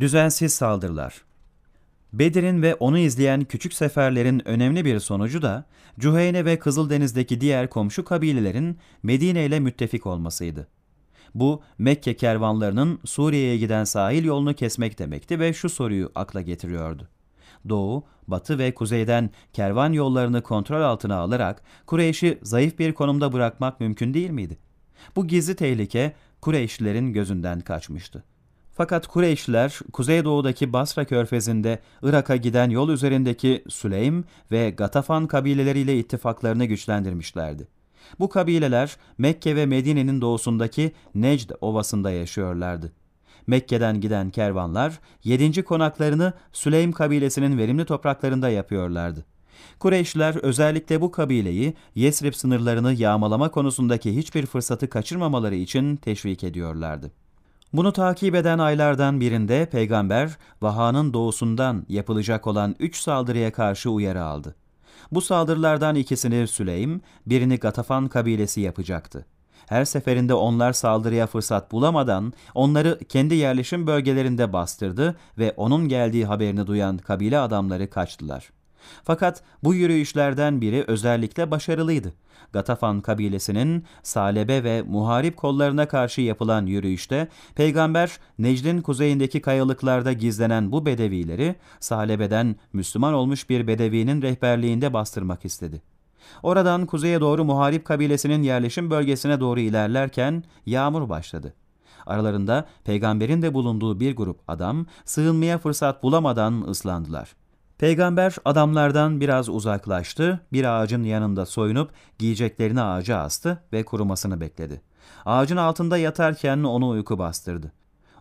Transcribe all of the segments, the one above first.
Düzensiz saldırılar Bedir'in ve onu izleyen küçük seferlerin önemli bir sonucu da Cüheyne ve Kızıldeniz'deki diğer komşu kabilelerin Medine ile müttefik olmasıydı. Bu Mekke kervanlarının Suriye'ye giden sahil yolunu kesmek demekti ve şu soruyu akla getiriyordu. Doğu, batı ve kuzeyden kervan yollarını kontrol altına alarak Kureyş'i zayıf bir konumda bırakmak mümkün değil miydi? Bu gizli tehlike Kureyşlilerin gözünden kaçmıştı. Fakat Kureyşliler kuzeydoğudaki Basra körfezinde Irak'a giden yol üzerindeki Süleym ve Gatafan kabileleriyle ittifaklarını güçlendirmişlerdi. Bu kabileler Mekke ve Medine'nin doğusundaki Necd ovasında yaşıyorlardı. Mekke'den giden kervanlar yedinci konaklarını Süleym kabilesinin verimli topraklarında yapıyorlardı. Kureyşliler özellikle bu kabileyi Yesrib sınırlarını yağmalama konusundaki hiçbir fırsatı kaçırmamaları için teşvik ediyorlardı. Bunu takip eden aylardan birinde peygamber Vaha'nın doğusundan yapılacak olan üç saldırıya karşı uyarı aldı. Bu saldırılardan ikisini Süleym, birini Gatafan kabilesi yapacaktı. Her seferinde onlar saldırıya fırsat bulamadan onları kendi yerleşim bölgelerinde bastırdı ve onun geldiği haberini duyan kabile adamları kaçtılar. Fakat bu yürüyüşlerden biri özellikle başarılıydı. Gatafan kabilesinin Salebe ve muharip kollarına karşı yapılan yürüyüşte Peygamber Necd'in kuzeyindeki kayalıklarda gizlenen bu bedevileri Salebe'den Müslüman olmuş bir bedevinin rehberliğinde bastırmak istedi. Oradan kuzeye doğru muharip kabilesinin yerleşim bölgesine doğru ilerlerken yağmur başladı. Aralarında peygamberin de bulunduğu bir grup adam sığınmaya fırsat bulamadan ıslandılar. Peygamber adamlardan biraz uzaklaştı, bir ağacın yanında soyunup giyeceklerini ağaca astı ve kurumasını bekledi. Ağacın altında yatarken onu uyku bastırdı.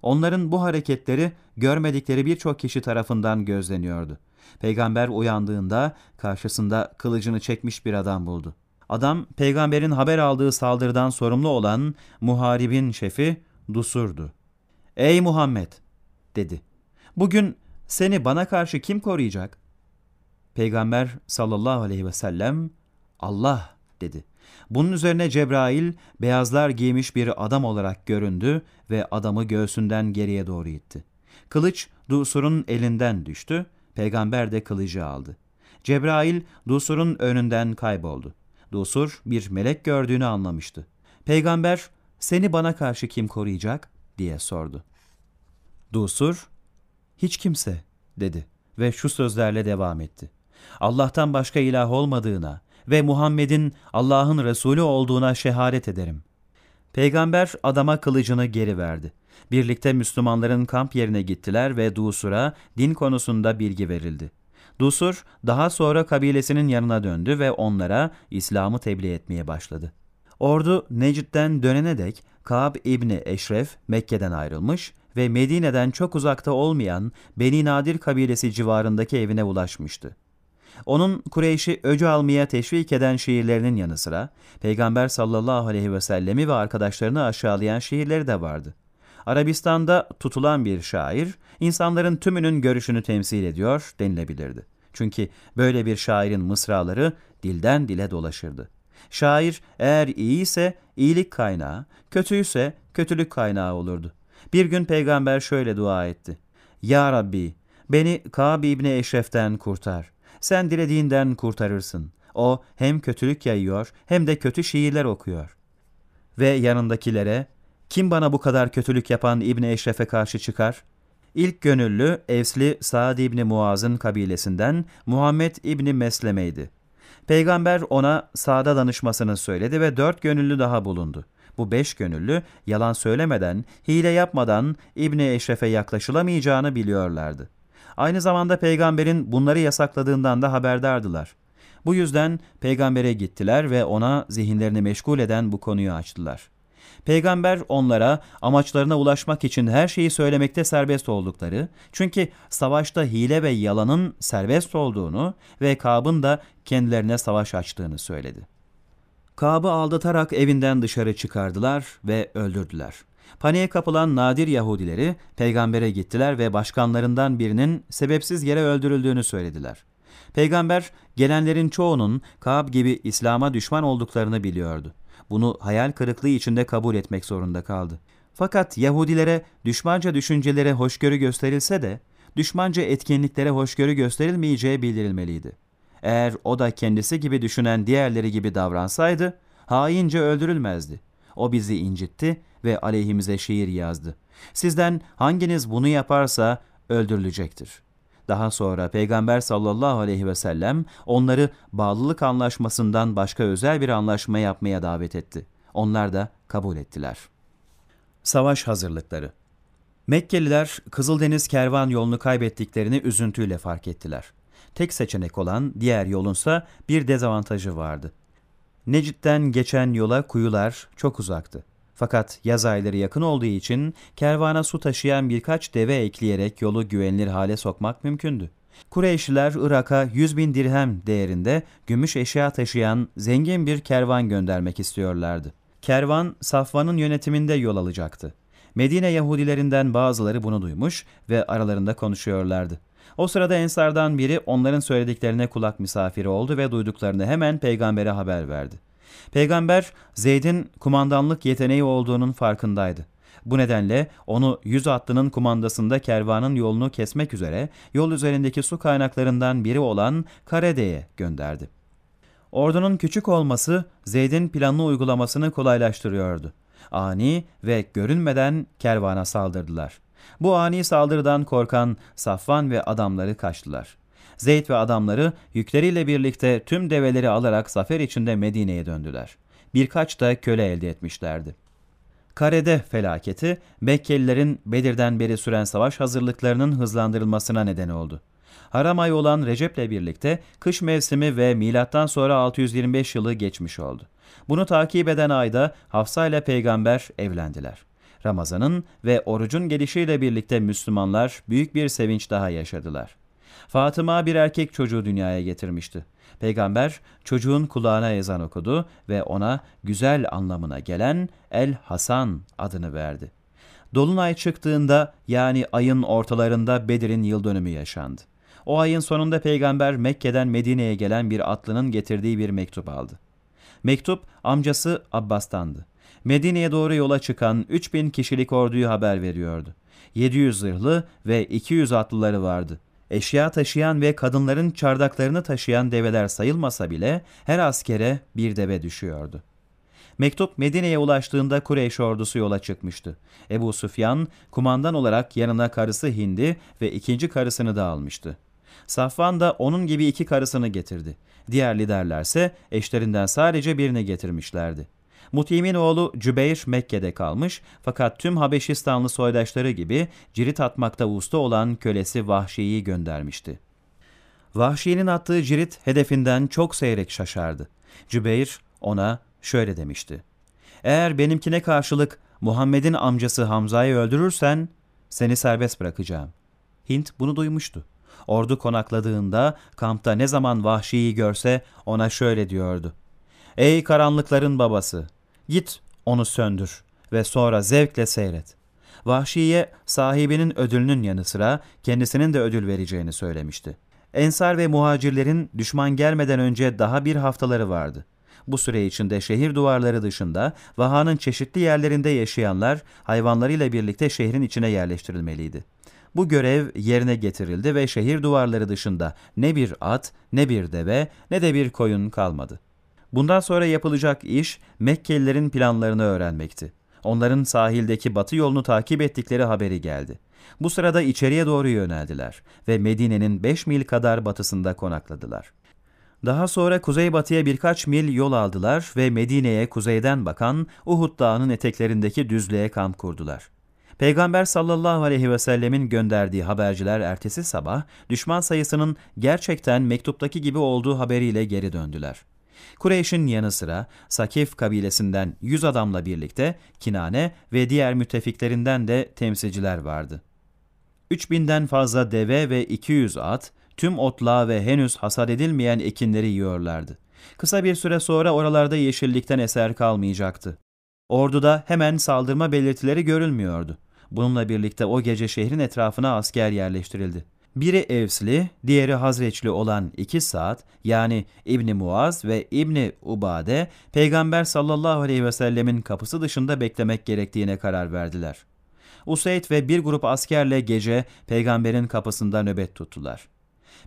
Onların bu hareketleri görmedikleri birçok kişi tarafından gözleniyordu. Peygamber uyandığında karşısında kılıcını çekmiş bir adam buldu. Adam peygamberin haber aldığı saldırıdan sorumlu olan muharibin şefi Dusur'du. ''Ey Muhammed!'' dedi. ''Bugün seni bana karşı kim koruyacak? Peygamber sallallahu aleyhi ve sellem Allah dedi. Bunun üzerine Cebrail beyazlar giymiş bir adam olarak göründü ve adamı göğsünden geriye doğru itti. Kılıç Dusur'un elinden düştü, peygamber de kılıcı aldı. Cebrail Dusur'un önünden kayboldu. Dusur bir melek gördüğünü anlamıştı. Peygamber seni bana karşı kim koruyacak diye sordu. Dusur hiç kimse dedi ve şu sözlerle devam etti. Allah'tan başka ilah olmadığına ve Muhammed'in Allah'ın Resulü olduğuna şehadet ederim. Peygamber adama kılıcını geri verdi. Birlikte Müslümanların kamp yerine gittiler ve Dusur'a din konusunda bilgi verildi. Dusur daha sonra kabilesinin yanına döndü ve onlara İslam'ı tebliğ etmeye başladı. Ordu Necid'den dönene dek Kab İbni Eşref Mekke'den ayrılmış ve Medine'den çok uzakta olmayan Beni Nadir kabilesi civarındaki evine ulaşmıştı. Onun Kureyş'i öcü almaya teşvik eden şiirlerinin yanı sıra Peygamber sallallahu aleyhi ve sellemi ve arkadaşlarını aşağılayan şiirleri de vardı. Arabistan'da tutulan bir şair, insanların tümünün görüşünü temsil ediyor denilebilirdi. Çünkü böyle bir şairin mısraları dilden dile dolaşırdı. Şair eğer iyi ise iyilik kaynağı, kötüyse kötülük kaynağı olurdu. Bir gün peygamber şöyle dua etti. Ya Rabbi, beni Kâb İbni Eşref'ten kurtar. Sen dilediğinden kurtarırsın. O hem kötülük yayıyor hem de kötü şiirler okuyor. Ve yanındakilere, kim bana bu kadar kötülük yapan İbni Eşref'e karşı çıkar? İlk gönüllü Evsli Saad İbni Muaz'ın kabilesinden Muhammed İbni Mesleme'ydi. Peygamber ona Sa'da danışmasını söyledi ve dört gönüllü daha bulundu. Bu beş gönüllü yalan söylemeden, hile yapmadan İbni Eşref'e yaklaşılamayacağını biliyorlardı. Aynı zamanda peygamberin bunları yasakladığından da haberdardılar. Bu yüzden peygambere gittiler ve ona zihinlerini meşgul eden bu konuyu açtılar. Peygamber onlara amaçlarına ulaşmak için her şeyi söylemekte serbest oldukları, çünkü savaşta hile ve yalanın serbest olduğunu ve Kab'ın da kendilerine savaş açtığını söyledi. Kab'ı aldatarak evinden dışarı çıkardılar ve öldürdüler. Paniğe kapılan nadir Yahudileri peygambere gittiler ve başkanlarından birinin sebepsiz yere öldürüldüğünü söylediler. Peygamber gelenlerin çoğunun Kab gibi İslam'a düşman olduklarını biliyordu. Bunu hayal kırıklığı içinde kabul etmek zorunda kaldı. Fakat Yahudilere düşmanca düşüncelere hoşgörü gösterilse de düşmanca etkinliklere hoşgörü gösterilmeyeceği bildirilmeliydi. Eğer o da kendisi gibi düşünen diğerleri gibi davransaydı haince öldürülmezdi. O bizi incitti ve aleyhimize şiir yazdı. Sizden hanginiz bunu yaparsa öldürülecektir. Daha sonra Peygamber sallallahu aleyhi ve sellem onları bağlılık anlaşmasından başka özel bir anlaşma yapmaya davet etti. Onlar da kabul ettiler. Savaş hazırlıkları Mekkeliler Kızıldeniz kervan yolunu kaybettiklerini üzüntüyle fark ettiler. Tek seçenek olan diğer yolunsa bir dezavantajı vardı. Necit'ten geçen yola kuyular çok uzaktı. Fakat yaz ayları yakın olduğu için kervana su taşıyan birkaç deve ekleyerek yolu güvenilir hale sokmak mümkündü. Kureyşliler Irak'a 100 bin dirhem değerinde gümüş eşya taşıyan zengin bir kervan göndermek istiyorlardı. Kervan Safvan'ın yönetiminde yol alacaktı. Medine Yahudilerinden bazıları bunu duymuş ve aralarında konuşuyorlardı. O sırada Ensardan biri onların söylediklerine kulak misafiri oldu ve duyduklarını hemen peygambere haber verdi. Peygamber Zeyd'in kumandanlık yeteneği olduğunun farkındaydı. Bu nedenle onu yüz atlının kumandasında kervanın yolunu kesmek üzere yol üzerindeki su kaynaklarından biri olan Karede'ye gönderdi. Ordunun küçük olması Zeyd'in planlı uygulamasını kolaylaştırıyordu. Ani ve görünmeden kervana saldırdılar. Bu ani saldırıdan korkan Safvan ve adamları kaçtılar. Zeyd ve adamları yükleriyle birlikte tüm develeri alarak zafer içinde Medine'ye döndüler. Birkaç da köle elde etmişlerdi. Karede felaketi Mekkelilerin Bedir'den beri süren savaş hazırlıklarının hızlandırılmasına neden oldu. Haram ayı olan Recep'le birlikte kış mevsimi ve milattan sonra 625 yılı geçmiş oldu. Bunu takip eden ayda Hafsa ile peygamber evlendiler. Ramazan'ın ve orucun gelişiyle birlikte Müslümanlar büyük bir sevinç daha yaşadılar. Fatıma bir erkek çocuğu dünyaya getirmişti. Peygamber çocuğun kulağına ezan okudu ve ona güzel anlamına gelen El Hasan adını verdi. Dolunay çıktığında yani ayın ortalarında Bedir'in yıl dönümü yaşandı. O ayın sonunda peygamber Mekke'den Medine'ye gelen bir atlının getirdiği bir mektup aldı. Mektup amcası Abbas'tandı. Medine'ye doğru yola çıkan 3000 kişilik orduyu haber veriyordu. 700 zırhlı ve 200 atlıları vardı. Eşya taşıyan ve kadınların çardaklarını taşıyan develer sayılmasa bile her askere bir deve düşüyordu. Mektup Medine'ye ulaştığında Kureyş ordusu yola çıkmıştı. Ebu Süfyan kumandan olarak yanına karısı Hindi ve ikinci karısını da almıştı. Safvan da onun gibi iki karısını getirdi. Diğer liderlerse eşlerinden sadece birini getirmişlerdi. Mutim'in oğlu Cübeyr Mekke'de kalmış fakat tüm Habeşistanlı soydaşları gibi cirit atmakta usta olan kölesi Vahşi'yi göndermişti. Vahşi'nin attığı cirit hedefinden çok seyrek şaşardı. Cübeyr ona şöyle demişti. Eğer benimkine karşılık Muhammed'in amcası Hamza'yı öldürürsen seni serbest bırakacağım. Hint bunu duymuştu. Ordu konakladığında kampta ne zaman Vahşi'yi görse ona şöyle diyordu. Ey karanlıkların babası! Git onu söndür ve sonra zevkle seyret. Vahşiye sahibinin ödülünün yanı sıra kendisinin de ödül vereceğini söylemişti. Ensar ve muhacirlerin düşman gelmeden önce daha bir haftaları vardı. Bu süre içinde şehir duvarları dışında vahanın çeşitli yerlerinde yaşayanlar hayvanlarıyla birlikte şehrin içine yerleştirilmeliydi. Bu görev yerine getirildi ve şehir duvarları dışında ne bir at, ne bir deve, ne de bir koyun kalmadı. Bundan sonra yapılacak iş Mekkelilerin planlarını öğrenmekti. Onların sahildeki batı yolunu takip ettikleri haberi geldi. Bu sırada içeriye doğru yöneldiler ve Medine'nin 5 mil kadar batısında konakladılar. Daha sonra kuzeybatıya birkaç mil yol aldılar ve Medine'ye kuzeyden bakan Uhud Dağı'nın eteklerindeki düzlüğe kamp kurdular. Peygamber sallallahu aleyhi ve sellemin gönderdiği haberciler ertesi sabah düşman sayısının gerçekten mektuptaki gibi olduğu haberiyle geri döndüler. Kureyş'in yanı sıra Sakif kabilesinden 100 adamla birlikte Kinane ve diğer müttefiklerinden de temsilciler vardı. 3000'den fazla deve ve 200 at, tüm otlağı ve henüz hasat edilmeyen ekinleri yiyorlardı. Kısa bir süre sonra oralarda yeşillikten eser kalmayacaktı. Orduda hemen saldırma belirtileri görülmüyordu. Bununla birlikte o gece şehrin etrafına asker yerleştirildi. Biri Evsli, diğeri Hazreçli olan iki saat yani İbni Muaz ve İbni Ubade, Peygamber sallallahu aleyhi ve sellemin kapısı dışında beklemek gerektiğine karar verdiler. Useyd ve bir grup askerle gece peygamberin kapısında nöbet tuttular.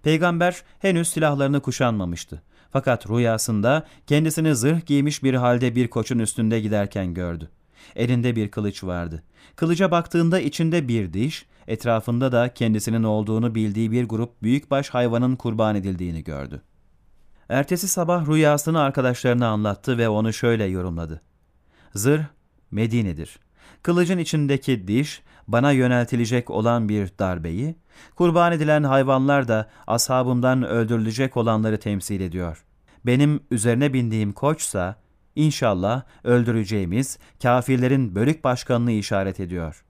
Peygamber henüz silahlarını kuşanmamıştı. Fakat rüyasında kendisini zırh giymiş bir halde bir koçun üstünde giderken gördü. Elinde bir kılıç vardı. Kılıca baktığında içinde bir diş, etrafında da kendisinin olduğunu bildiği bir grup büyükbaş hayvanın kurban edildiğini gördü. Ertesi sabah rüyasını arkadaşlarına anlattı ve onu şöyle yorumladı. Zırh Medine'dir. Kılıcın içindeki diş bana yöneltilecek olan bir darbeyi, kurban edilen hayvanlar da ashabımdan öldürülecek olanları temsil ediyor. Benim üzerine bindiğim koçsa İnşallah öldüreceğimiz kafirlerin bölük başkanını işaret ediyor.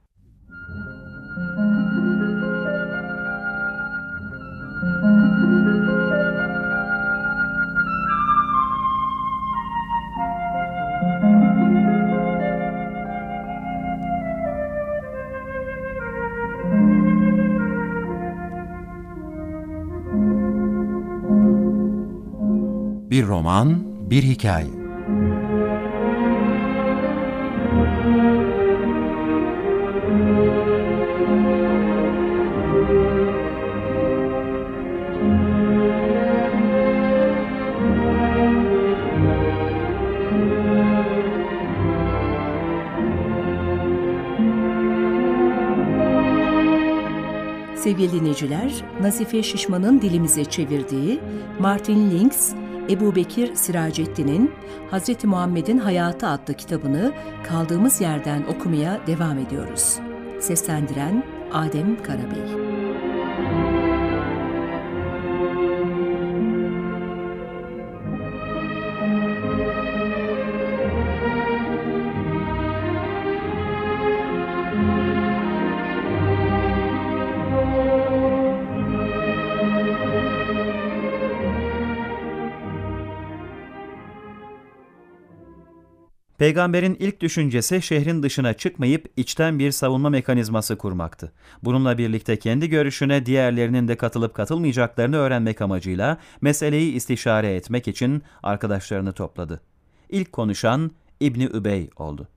Roman, bir hikaye. Sevgili dinleyiciler, Nazife Şişman'ın dilimize çevirdiği Martin Links, Ebu Bekir Siracettin'in Hz. Muhammed'in Hayatı adlı kitabını kaldığımız yerden okumaya devam ediyoruz. Seslendiren Adem Karabey. Peygamberin ilk düşüncesi şehrin dışına çıkmayıp içten bir savunma mekanizması kurmaktı. Bununla birlikte kendi görüşüne diğerlerinin de katılıp katılmayacaklarını öğrenmek amacıyla meseleyi istişare etmek için arkadaşlarını topladı. İlk konuşan İbni Übey oldu.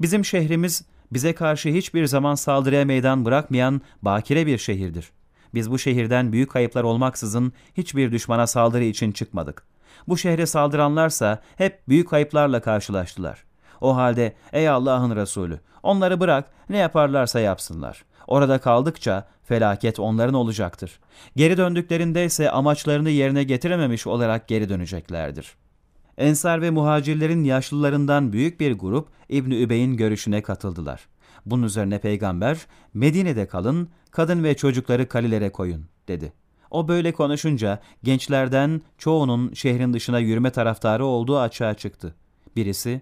Bizim şehrimiz bize karşı hiçbir zaman saldırıya meydan bırakmayan bakire bir şehirdir. Biz bu şehirden büyük kayıplar olmaksızın hiçbir düşmana saldırı için çıkmadık. Bu şehre saldıranlarsa hep büyük kayıplarla karşılaştılar. O halde ey Allah'ın Resulü onları bırak ne yaparlarsa yapsınlar. Orada kaldıkça felaket onların olacaktır. Geri döndüklerinde ise amaçlarını yerine getirememiş olarak geri döneceklerdir. Ensar ve muhacirlerin yaşlılarından büyük bir grup İbni Übey'in görüşüne katıldılar. Bunun üzerine peygamber Medine'de kalın, kadın ve çocukları kalilere koyun dedi. O böyle konuşunca gençlerden çoğunun şehrin dışına yürüme taraftarı olduğu açığa çıktı. Birisi,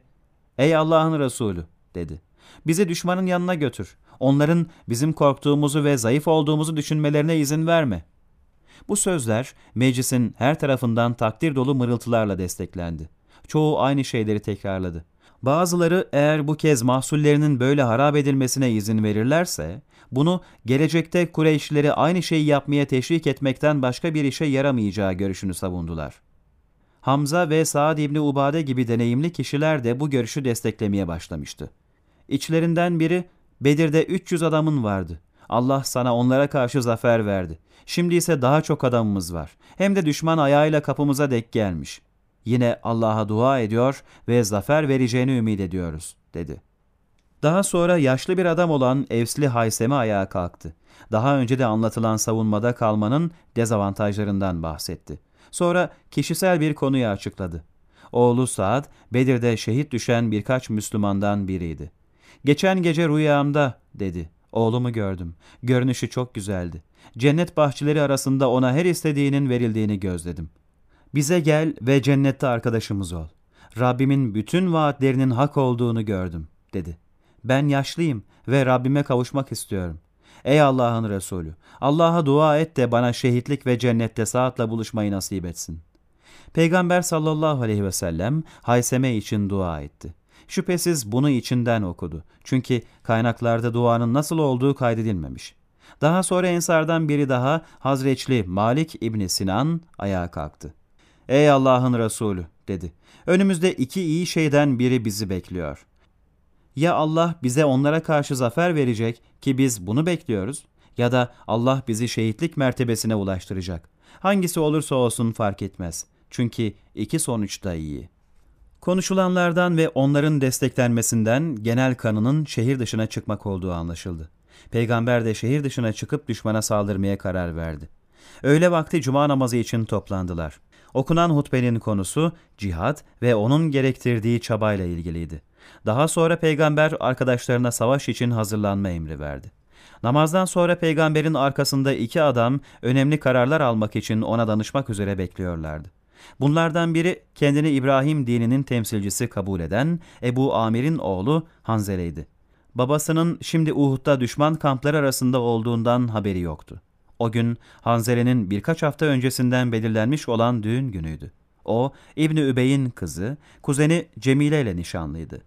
''Ey Allah'ın Resulü'' dedi. ''Bizi düşmanın yanına götür. Onların bizim korktuğumuzu ve zayıf olduğumuzu düşünmelerine izin verme.'' Bu sözler meclisin her tarafından takdir dolu mırıltılarla desteklendi. Çoğu aynı şeyleri tekrarladı. Bazıları eğer bu kez mahsullerinin böyle harap edilmesine izin verirlerse, bunu gelecekte Kureyşlileri aynı şeyi yapmaya teşvik etmekten başka bir işe yaramayacağı görüşünü savundular. Hamza ve Saad İbni Ubade gibi deneyimli kişiler de bu görüşü desteklemeye başlamıştı. İçlerinden biri, Bedir'de 300 adamın vardı. Allah sana onlara karşı zafer verdi. Şimdi ise daha çok adamımız var. Hem de düşman ayağıyla kapımıza dek gelmiş. Yine Allah'a dua ediyor ve zafer vereceğini ümit ediyoruz, dedi. Daha sonra yaşlı bir adam olan Evsli Haysemi ayağa kalktı. Daha önce de anlatılan savunmada kalmanın dezavantajlarından bahsetti. Sonra kişisel bir konuyu açıkladı. Oğlu Saad, Bedir'de şehit düşen birkaç Müslümandan biriydi. Geçen gece rüyamda, dedi. Oğlumu gördüm. Görünüşü çok güzeldi. Cennet bahçeleri arasında ona her istediğinin verildiğini gözledim. Bize gel ve cennette arkadaşımız ol. Rabbimin bütün vaatlerinin hak olduğunu gördüm, dedi. Ben yaşlıyım ve Rabbime kavuşmak istiyorum. Ey Allah'ın Resulü, Allah'a dua et de bana şehitlik ve cennette saatla buluşmayı nasip etsin. Peygamber sallallahu aleyhi ve sellem Hayseme için dua etti. Şüphesiz bunu içinden okudu. Çünkü kaynaklarda duanın nasıl olduğu kaydedilmemiş. Daha sonra ensardan biri daha Hazreçli Malik İbni Sinan ayağa kalktı. Ey Allah'ın Resulü dedi. Önümüzde iki iyi şeyden biri bizi bekliyor. Ya Allah bize onlara karşı zafer verecek ki biz bunu bekliyoruz ya da Allah bizi şehitlik mertebesine ulaştıracak. Hangisi olursa olsun fark etmez. Çünkü iki sonuç da iyi. Konuşulanlardan ve onların desteklenmesinden genel kanının şehir dışına çıkmak olduğu anlaşıldı. Peygamber de şehir dışına çıkıp düşmana saldırmaya karar verdi. Öğle vakti cuma namazı için toplandılar. Okunan hutbenin konusu cihat ve onun gerektirdiği çabayla ilgiliydi. Daha sonra peygamber arkadaşlarına savaş için hazırlanma emri verdi. Namazdan sonra peygamberin arkasında iki adam önemli kararlar almak için ona danışmak üzere bekliyorlardı. Bunlardan biri kendini İbrahim dininin temsilcisi kabul eden Ebu Amir'in oğlu Hanzele'ydi. Babasının şimdi Uhud'da düşman kampları arasında olduğundan haberi yoktu. O gün Hanzele'nin birkaç hafta öncesinden belirlenmiş olan düğün günüydü. O, İbni Übey'in kızı, kuzeni Cemile ile nişanlıydı.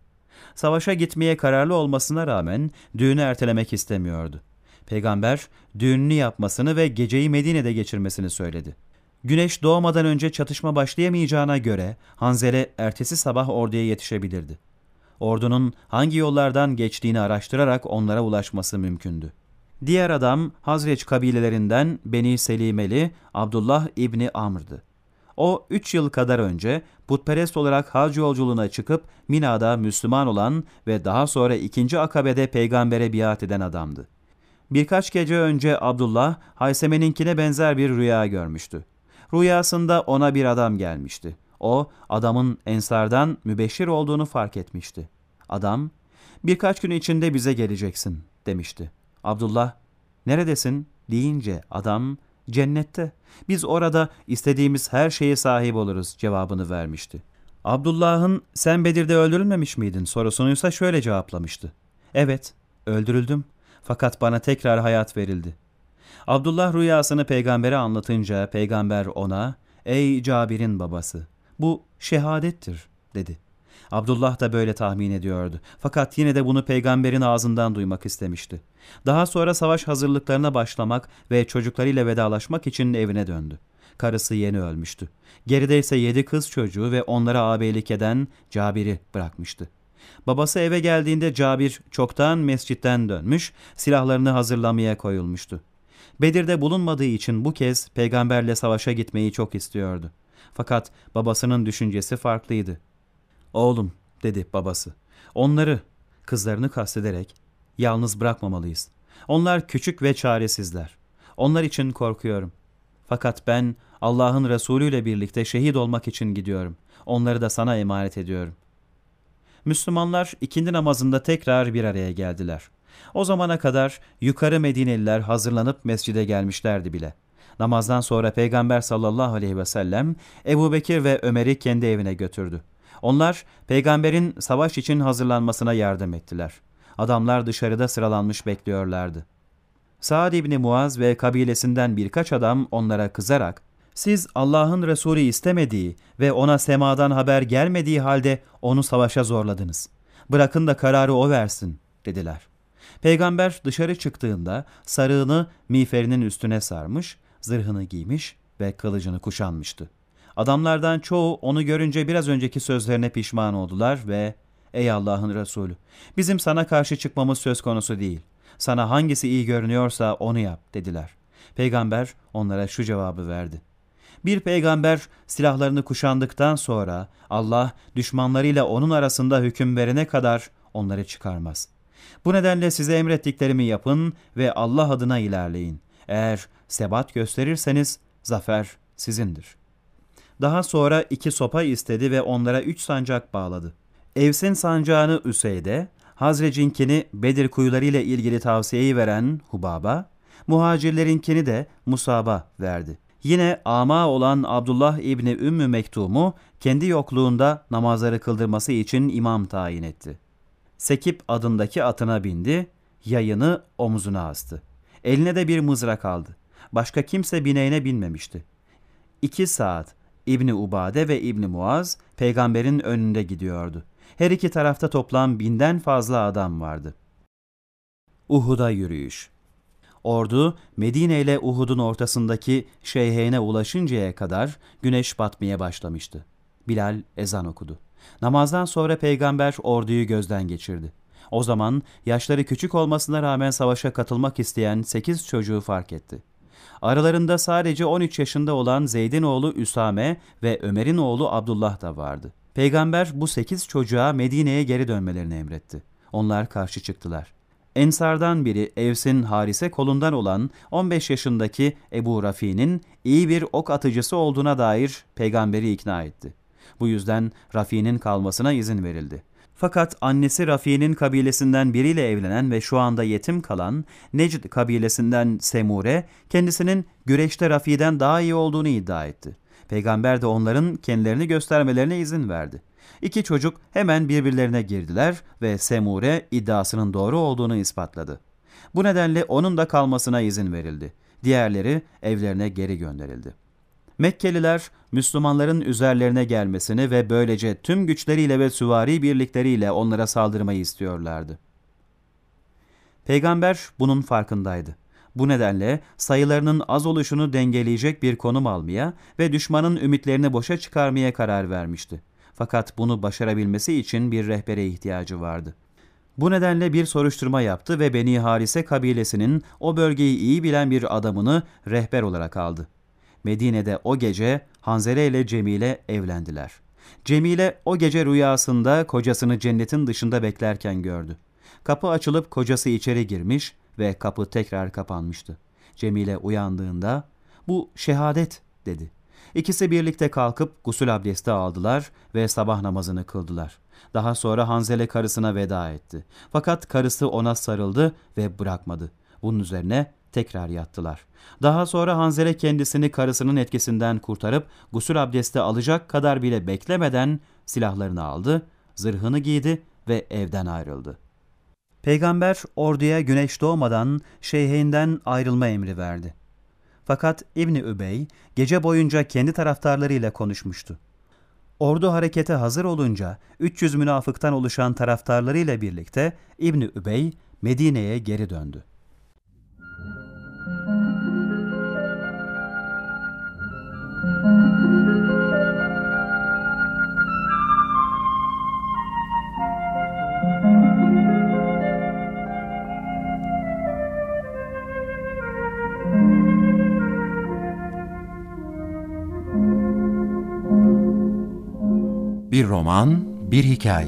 Savaşa gitmeye kararlı olmasına rağmen düğünü ertelemek istemiyordu. Peygamber düğününü yapmasını ve geceyi Medine'de geçirmesini söyledi. Güneş doğmadan önce çatışma başlayamayacağına göre Hanzele ertesi sabah orduya yetişebilirdi. Ordunun hangi yollardan geçtiğini araştırarak onlara ulaşması mümkündü. Diğer adam Hazreç kabilelerinden Beni Selimeli Abdullah İbni Amr'dı. O üç yıl kadar önce putperest olarak hac yolculuğuna çıkıp Mina'da Müslüman olan ve daha sonra ikinci akabede peygambere biat eden adamdı. Birkaç gece önce Abdullah Hayseme'ninkine benzer bir rüya görmüştü. Rüyasında ona bir adam gelmişti. O adamın ensardan mübeşşir olduğunu fark etmişti. Adam, birkaç gün içinde bize geleceksin demişti. Abdullah, neredesin deyince adam, cennette. Biz orada istediğimiz her şeye sahip oluruz cevabını vermişti. Abdullah'ın sen Bedir'de öldürülmemiş miydin sorusunuysa şöyle cevaplamıştı. Evet, öldürüldüm fakat bana tekrar hayat verildi. Abdullah rüyasını peygambere anlatınca peygamber ona, ''Ey Cabir'in babası, bu şehadettir.'' dedi. Abdullah da böyle tahmin ediyordu. Fakat yine de bunu peygamberin ağzından duymak istemişti. Daha sonra savaş hazırlıklarına başlamak ve çocuklarıyla vedalaşmak için evine döndü. Karısı yeni ölmüştü. Geride ise yedi kız çocuğu ve onlara ağabeylik eden Cabir'i bırakmıştı. Babası eve geldiğinde Cabir çoktan mescitten dönmüş, silahlarını hazırlamaya koyulmuştu. Bedir'de bulunmadığı için bu kez peygamberle savaşa gitmeyi çok istiyordu. Fakat babasının düşüncesi farklıydı. Oğlum, dedi babası, onları, kızlarını kastederek, yalnız bırakmamalıyız. Onlar küçük ve çaresizler. Onlar için korkuyorum. Fakat ben Allah'ın Resulü ile birlikte şehit olmak için gidiyorum. Onları da sana emanet ediyorum. Müslümanlar ikindi namazında tekrar bir araya geldiler. O zamana kadar yukarı Medineliler hazırlanıp mescide gelmişlerdi bile. Namazdan sonra Peygamber sallallahu aleyhi ve sellem Ebu Bekir ve Ömer'i kendi evine götürdü. Onlar peygamberin savaş için hazırlanmasına yardım ettiler. Adamlar dışarıda sıralanmış bekliyorlardı. Sa'd İbni Muaz ve kabilesinden birkaç adam onlara kızarak siz Allah'ın Resulü istemediği ve ona semadan haber gelmediği halde onu savaşa zorladınız. Bırakın da kararı o versin dediler. Peygamber dışarı çıktığında sarığını miğferinin üstüne sarmış, zırhını giymiş ve kılıcını kuşanmıştı. Adamlardan çoğu onu görünce biraz önceki sözlerine pişman oldular ve ''Ey Allah'ın Resulü, bizim sana karşı çıkmamız söz konusu değil. Sana hangisi iyi görünüyorsa onu yap.'' dediler. Peygamber onlara şu cevabı verdi. Bir peygamber silahlarını kuşandıktan sonra Allah düşmanlarıyla onun arasında hüküm verene kadar onları çıkarmaz. Bu nedenle size emrettiklerimi yapın ve Allah adına ilerleyin. Eğer sebat gösterirseniz zafer sizindir. Daha sonra iki sopa istedi ve onlara üç sancak bağladı. Evsin sancağını Üseyde, Hazrecinkini Bedir kuyuları ile ilgili tavsiyeyi veren Hubaba, muhacirlerinkini de Musab'a verdi. Yine ama olan Abdullah İbni Ümmü Mektum'u kendi yokluğunda namazları kıldırması için imam tayin etti. Sekip adındaki atına bindi, yayını omuzuna astı. Eline de bir mızrak aldı. Başka kimse bineğine binmemişti. İki saat İbni Ubade ve İbni Muaz peygamberin önünde gidiyordu. Her iki tarafta toplam binden fazla adam vardı. Uhud'a yürüyüş ordu Medine ile Uhud'un ortasındaki Şeyheyne ulaşıncaya kadar güneş batmaya başlamıştı. Bilal ezan okudu. Namazdan sonra peygamber orduyu gözden geçirdi. O zaman yaşları küçük olmasına rağmen savaşa katılmak isteyen 8 çocuğu fark etti. Aralarında sadece 13 yaşında olan Zeyd'in oğlu Üsame ve Ömer'in oğlu Abdullah da vardı. Peygamber bu 8 çocuğa Medine'ye geri dönmelerini emretti. Onlar karşı çıktılar. Ensardan biri Evs'in Harise kolundan olan 15 yaşındaki Ebu Rafi'nin iyi bir ok atıcısı olduğuna dair peygamberi ikna etti. Bu yüzden Rafi'nin kalmasına izin verildi. Fakat annesi Rafi'nin kabilesinden biriyle evlenen ve şu anda yetim kalan Necd kabilesinden Semure kendisinin güreşte Rafi'den daha iyi olduğunu iddia etti. Peygamber de onların kendilerini göstermelerine izin verdi. İki çocuk hemen birbirlerine girdiler ve Semure iddiasının doğru olduğunu ispatladı. Bu nedenle onun da kalmasına izin verildi. Diğerleri evlerine geri gönderildi. Mekkeliler Müslümanların üzerlerine gelmesini ve böylece tüm güçleriyle ve süvari birlikleriyle onlara saldırmayı istiyorlardı. Peygamber bunun farkındaydı. Bu nedenle sayılarının az oluşunu dengeleyecek bir konum almaya ve düşmanın ümitlerini boşa çıkarmaya karar vermişti. Fakat bunu başarabilmesi için bir rehbere ihtiyacı vardı. Bu nedenle bir soruşturma yaptı ve Beni Harise kabilesinin o bölgeyi iyi bilen bir adamını rehber olarak aldı. Medine'de o gece Hanzele ile Cemile evlendiler. Cemile o gece rüyasında kocasını cennetin dışında beklerken gördü. Kapı açılıp kocası içeri girmiş ve kapı tekrar kapanmıştı. Cemile uyandığında bu şehadet dedi. İkisi birlikte kalkıp gusül abdesti aldılar ve sabah namazını kıldılar. Daha sonra Hanzele karısına veda etti. Fakat karısı ona sarıldı ve bırakmadı. Bunun üzerine tekrar yattılar. Daha sonra Hanzele kendisini karısının etkisinden kurtarıp gusül abdesti alacak kadar bile beklemeden silahlarını aldı, zırhını giydi ve evden ayrıldı. Peygamber orduya güneş doğmadan şeyhinden ayrılma emri verdi. Fakat İbni Übey gece boyunca kendi taraftarlarıyla konuşmuştu. Ordu harekete hazır olunca 300 münafıktan oluşan taraftarlarıyla birlikte İbni Übey Medine'ye geri döndü. Bir roman, bir hikaye.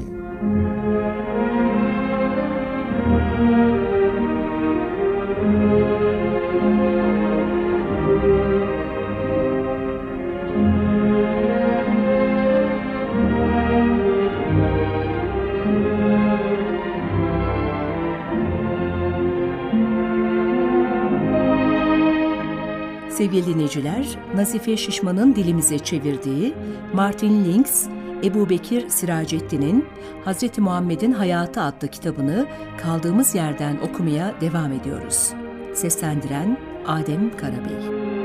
Sevgili dinleyiciler, Nazife Şişman'ın dilimize çevirdiği Martin Links, Ebu Bekir Siracettin'in Hz. Muhammed'in Hayatı adlı kitabını kaldığımız yerden okumaya devam ediyoruz. Seslendiren Adem Karabey.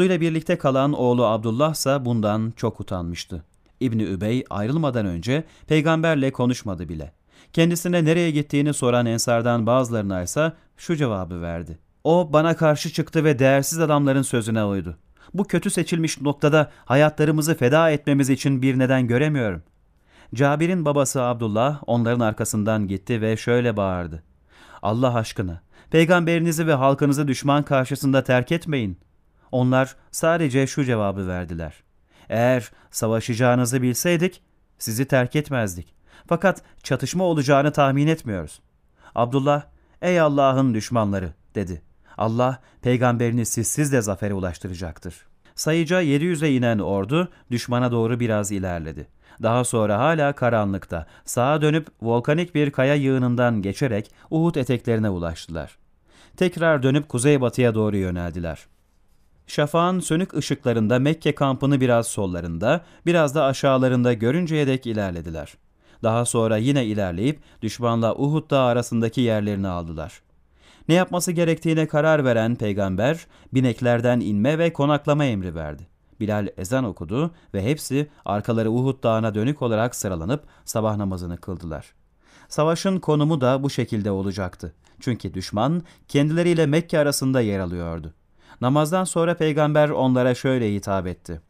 Orduyla birlikte kalan oğlu Abdullah ise bundan çok utanmıştı. İbni Übey ayrılmadan önce peygamberle konuşmadı bile. Kendisine nereye gittiğini soran ensardan bazılarına ise şu cevabı verdi. O bana karşı çıktı ve değersiz adamların sözüne uydu. Bu kötü seçilmiş noktada hayatlarımızı feda etmemiz için bir neden göremiyorum. Cabir'in babası Abdullah onların arkasından gitti ve şöyle bağırdı. Allah aşkına, peygamberinizi ve halkınızı düşman karşısında terk etmeyin. Onlar sadece şu cevabı verdiler. Eğer savaşacağınızı bilseydik sizi terk etmezdik. Fakat çatışma olacağını tahmin etmiyoruz. Abdullah, ey Allah'ın düşmanları dedi. Allah peygamberini sizsiz de zafere ulaştıracaktır. Sayıca 700'e inen ordu düşmana doğru biraz ilerledi. Daha sonra hala karanlıkta sağa dönüp volkanik bir kaya yığınından geçerek Uhud eteklerine ulaştılar. Tekrar dönüp kuzeybatıya doğru yöneldiler. Şafağın sönük ışıklarında Mekke kampını biraz sollarında, biraz da aşağılarında görünceye dek ilerlediler. Daha sonra yine ilerleyip düşmanla Uhud Dağı arasındaki yerlerini aldılar. Ne yapması gerektiğine karar veren peygamber bineklerden inme ve konaklama emri verdi. Bilal ezan okudu ve hepsi arkaları Uhud Dağı'na dönük olarak sıralanıp sabah namazını kıldılar. Savaşın konumu da bu şekilde olacaktı. Çünkü düşman kendileriyle Mekke arasında yer alıyordu. Namazdan sonra peygamber onlara şöyle hitap etti.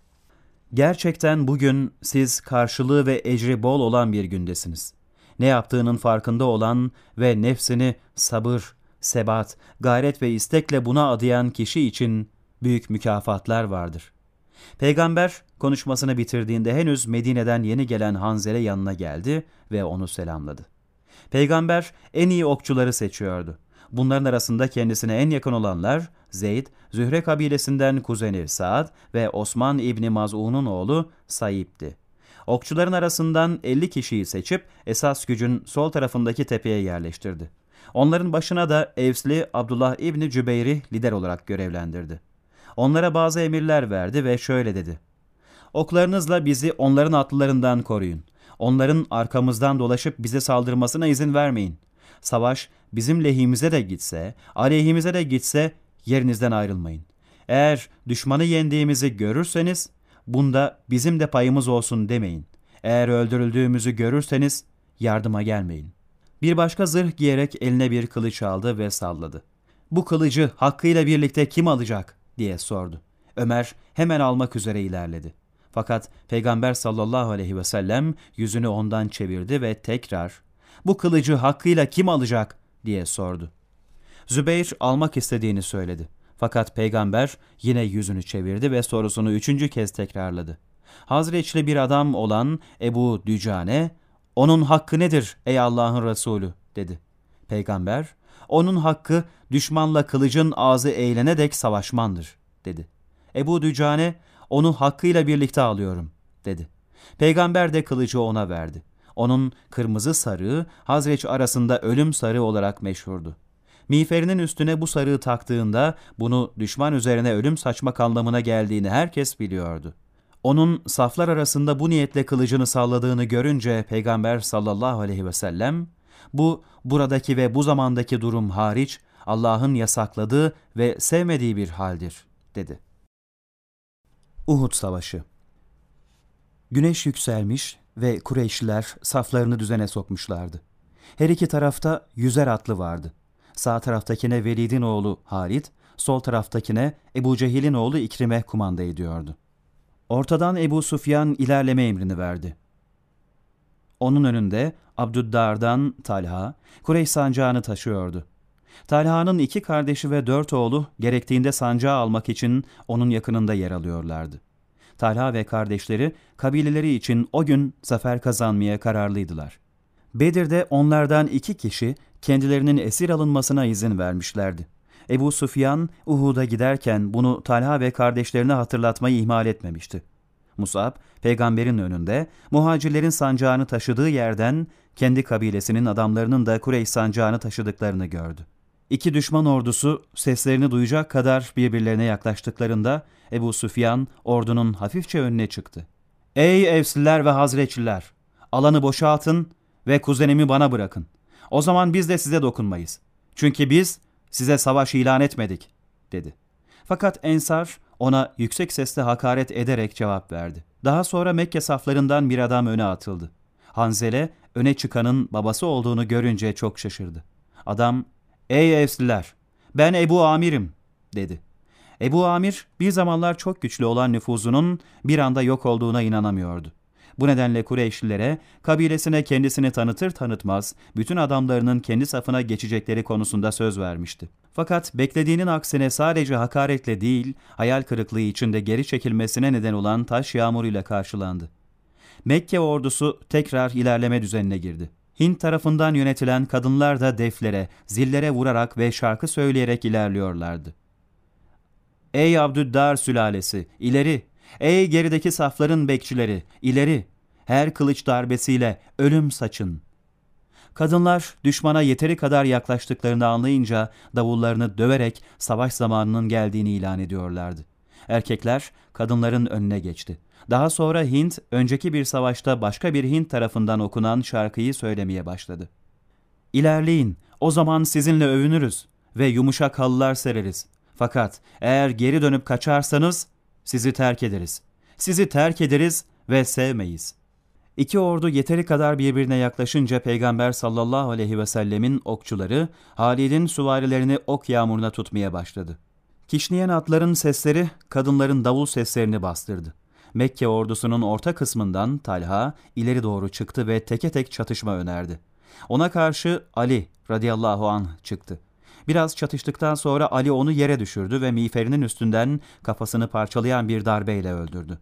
Gerçekten bugün siz karşılığı ve ecri bol olan bir gündesiniz. Ne yaptığının farkında olan ve nefsini sabır, sebat, gayret ve istekle buna adayan kişi için büyük mükafatlar vardır. Peygamber konuşmasını bitirdiğinde henüz Medine'den yeni gelen Hanzele yanına geldi ve onu selamladı. Peygamber en iyi okçuları seçiyordu. Bunların arasında kendisine en yakın olanlar Zeyd, Zühre kabilesinden kuzeni Saad ve Osman İbni Maz'un'un oğlu Saib'di. Okçuların arasından 50 kişiyi seçip esas gücün sol tarafındaki tepeye yerleştirdi. Onların başına da Evsli Abdullah İbni Cübeyr'i lider olarak görevlendirdi. Onlara bazı emirler verdi ve şöyle dedi. Oklarınızla bizi onların atlılarından koruyun. Onların arkamızdan dolaşıp bize saldırmasına izin vermeyin. Savaş bizim lehimize de gitse, aleyhimize de gitse yerinizden ayrılmayın. Eğer düşmanı yendiğimizi görürseniz bunda bizim de payımız olsun demeyin. Eğer öldürüldüğümüzü görürseniz yardıma gelmeyin. Bir başka zırh giyerek eline bir kılıç aldı ve salladı. Bu kılıcı hakkıyla birlikte kim alacak diye sordu. Ömer hemen almak üzere ilerledi. Fakat Peygamber sallallahu aleyhi ve sellem yüzünü ondan çevirdi ve tekrar bu kılıcı hakkıyla kim alacak diye sordu. Zübeyir almak istediğini söyledi. Fakat peygamber yine yüzünü çevirdi ve sorusunu üçüncü kez tekrarladı. Hazreçli bir adam olan Ebu Dücane, onun hakkı nedir ey Allah'ın Resulü dedi. Peygamber, onun hakkı düşmanla kılıcın ağzı eğlene dek savaşmandır dedi. Ebu Dücane, onu hakkıyla birlikte alıyorum dedi. Peygamber de kılıcı ona verdi. Onun kırmızı sarığı Hazreç arasında ölüm sarığı olarak meşhurdu. Miğferinin üstüne bu sarığı taktığında bunu düşman üzerine ölüm saçmak anlamına geldiğini herkes biliyordu. Onun saflar arasında bu niyetle kılıcını salladığını görünce Peygamber sallallahu aleyhi ve sellem, bu buradaki ve bu zamandaki durum hariç Allah'ın yasakladığı ve sevmediği bir haldir, dedi. Uhud Savaşı Güneş yükselmiş ve Kureyşliler saflarını düzene sokmuşlardı. Her iki tarafta yüzer atlı vardı. Sağ taraftakine Velid'in oğlu Halit, sol taraftakine Ebu Cehil'in oğlu İkrime kumanda ediyordu. Ortadan Ebu Sufyan ilerleme emrini verdi. Onun önünde Abdüddar'dan Talha, Kureyş sancağını taşıyordu. Talha'nın iki kardeşi ve dört oğlu gerektiğinde sancağı almak için onun yakınında yer alıyorlardı. Talha ve kardeşleri kabileleri için o gün zafer kazanmaya kararlıydılar. Bedir'de onlardan iki kişi kendilerinin esir alınmasına izin vermişlerdi. Ebu Sufyan Uhud'a giderken bunu Talha ve kardeşlerine hatırlatmayı ihmal etmemişti. Musab, peygamberin önünde muhacirlerin sancağını taşıdığı yerden kendi kabilesinin adamlarının da Kureyş sancağını taşıdıklarını gördü. İki düşman ordusu seslerini duyacak kadar birbirlerine yaklaştıklarında Ebu Süfyan ordunun hafifçe önüne çıktı. Ey Evsliler ve Hazreçliler! Alanı boşaltın ve kuzenimi bana bırakın. O zaman biz de size dokunmayız. Çünkü biz size savaş ilan etmedik, dedi. Fakat Ensar ona yüksek sesle hakaret ederek cevap verdi. Daha sonra Mekke saflarından bir adam öne atıldı. Hanzele öne çıkanın babası olduğunu görünce çok şaşırdı. Adam Ey Evsliler! Ben Ebu Amir'im, dedi. Ebu Amir bir zamanlar çok güçlü olan nüfuzunun bir anda yok olduğuna inanamıyordu. Bu nedenle Kureyşlilere kabilesine kendisini tanıtır tanıtmaz bütün adamlarının kendi safına geçecekleri konusunda söz vermişti. Fakat beklediğinin aksine sadece hakaretle değil, hayal kırıklığı içinde geri çekilmesine neden olan taş yağmuruyla karşılandı. Mekke ordusu tekrar ilerleme düzenine girdi. Hint tarafından yönetilen kadınlar da deflere, zillere vurarak ve şarkı söyleyerek ilerliyorlardı. Ey Abdüddar sülalesi, ileri! Ey gerideki safların bekçileri, ileri! Her kılıç darbesiyle ölüm saçın. Kadınlar düşmana yeteri kadar yaklaştıklarını anlayınca davullarını döverek savaş zamanının geldiğini ilan ediyorlardı. Erkekler kadınların önüne geçti. Daha sonra Hint, önceki bir savaşta başka bir Hint tarafından okunan şarkıyı söylemeye başladı. İlerleyin, o zaman sizinle övünürüz ve yumuşak halılar sereriz. Fakat eğer geri dönüp kaçarsanız sizi terk ederiz. Sizi terk ederiz ve sevmeyiz. İki ordu yeteri kadar birbirine yaklaşınca Peygamber sallallahu aleyhi ve sellemin okçuları Halid'in süvarilerini ok yağmuruna tutmaya başladı. Kişneyen atların sesleri kadınların davul seslerini bastırdı. Mekke ordusunun orta kısmından Talha ileri doğru çıktı ve teke tek çatışma önerdi. Ona karşı Ali radıyallahu anh çıktı. Biraz çatıştıktan sonra Ali onu yere düşürdü ve miğferinin üstünden kafasını parçalayan bir darbeyle öldürdü.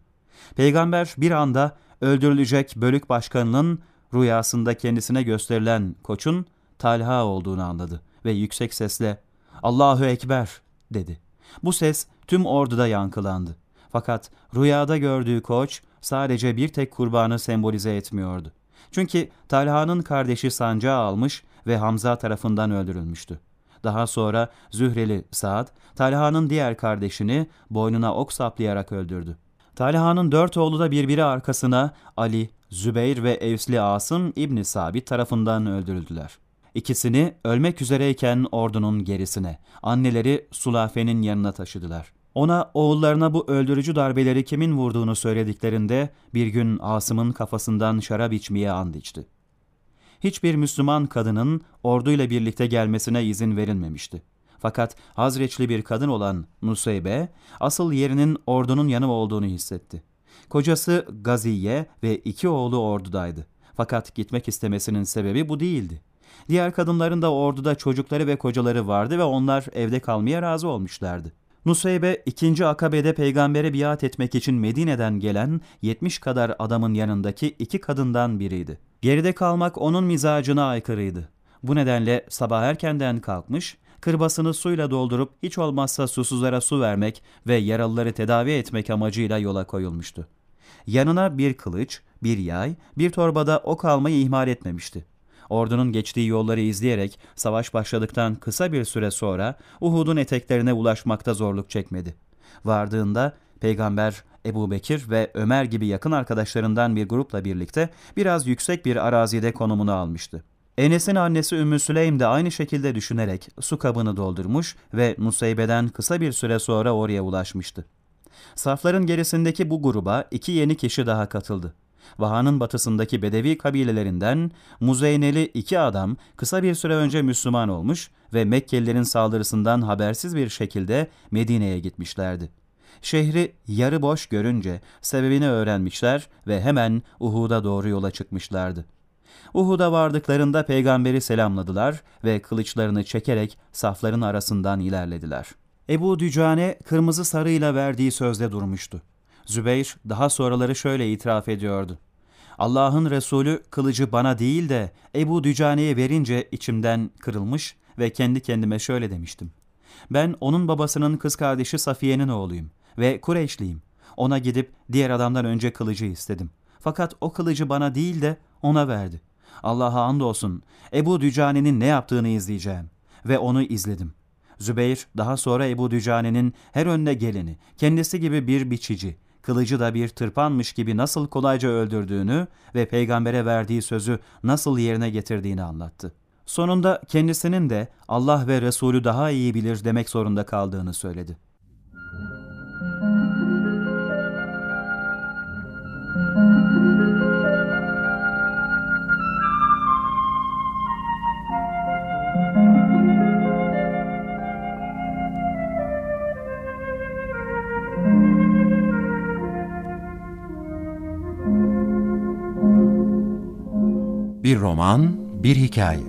Peygamber bir anda öldürülecek bölük başkanının rüyasında kendisine gösterilen koçun Talha olduğunu anladı ve yüksek sesle Allahu Ekber dedi. Bu ses tüm orduda yankılandı. Fakat rüyada gördüğü koç sadece bir tek kurbanı sembolize etmiyordu. Çünkü Talha'nın kardeşi sancağı almış ve Hamza tarafından öldürülmüştü. Daha sonra Zühreli Saad, Talha'nın diğer kardeşini boynuna ok saplayarak öldürdü. Talha'nın dört oğlu da birbiri arkasına Ali, Zübeyir ve Evsli Asım İbni Sabit tarafından öldürüldüler. İkisini ölmek üzereyken ordunun gerisine, anneleri Sulafe'nin yanına taşıdılar. Ona oğullarına bu öldürücü darbeleri kimin vurduğunu söylediklerinde bir gün Asım'ın kafasından şarap içmeye and içti. Hiçbir Müslüman kadının orduyla birlikte gelmesine izin verilmemişti. Fakat Hazreçli bir kadın olan Nuseybe, asıl yerinin ordunun yanı olduğunu hissetti. Kocası Gaziye ve iki oğlu ordudaydı. Fakat gitmek istemesinin sebebi bu değildi. Diğer kadınların da orduda çocukları ve kocaları vardı ve onlar evde kalmaya razı olmuşlardı. Nuseybe ikinci akabede peygambere biat etmek için Medine'den gelen 70 kadar adamın yanındaki iki kadından biriydi. Geride kalmak onun mizacına aykırıydı. Bu nedenle sabah erkenden kalkmış, kırbasını suyla doldurup hiç olmazsa susuzlara su vermek ve yaralıları tedavi etmek amacıyla yola koyulmuştu. Yanına bir kılıç, bir yay, bir torbada ok almayı ihmal etmemişti. Ordunun geçtiği yolları izleyerek savaş başladıktan kısa bir süre sonra Uhud'un eteklerine ulaşmakta zorluk çekmedi. Vardığında Peygamber Ebu Bekir ve Ömer gibi yakın arkadaşlarından bir grupla birlikte biraz yüksek bir arazide konumunu almıştı. Enes'in annesi Ümmü Süleym de aynı şekilde düşünerek su kabını doldurmuş ve Nuseybe'den kısa bir süre sonra oraya ulaşmıştı. Safların gerisindeki bu gruba iki yeni kişi daha katıldı. Vaha'nın batısındaki Bedevi kabilelerinden Muzeyneli iki adam kısa bir süre önce Müslüman olmuş ve Mekkelilerin saldırısından habersiz bir şekilde Medine'ye gitmişlerdi. Şehri yarı boş görünce sebebini öğrenmişler ve hemen Uhud'a doğru yola çıkmışlardı. Uhud'a vardıklarında peygamberi selamladılar ve kılıçlarını çekerek safların arasından ilerlediler. Ebu Dücane kırmızı sarıyla verdiği sözde durmuştu. Zübeyir daha sonraları şöyle itiraf ediyordu. Allah'ın Resulü kılıcı bana değil de Ebu Dücane'ye verince içimden kırılmış ve kendi kendime şöyle demiştim. Ben onun babasının kız kardeşi Safiye'nin oğluyum ve Kureyşliyim. Ona gidip diğer adamdan önce kılıcı istedim. Fakat o kılıcı bana değil de ona verdi. Allah'a andolsun Ebu Dücane'nin ne yaptığını izleyeceğim. Ve onu izledim. Zübeyir daha sonra Ebu Dücane'nin her önüne geleni, kendisi gibi bir biçici, kılıcı da bir tırpanmış gibi nasıl kolayca öldürdüğünü ve peygambere verdiği sözü nasıl yerine getirdiğini anlattı. Sonunda kendisinin de Allah ve Resulü daha iyi bilir demek zorunda kaldığını söyledi. Bir roman, bir hikaye.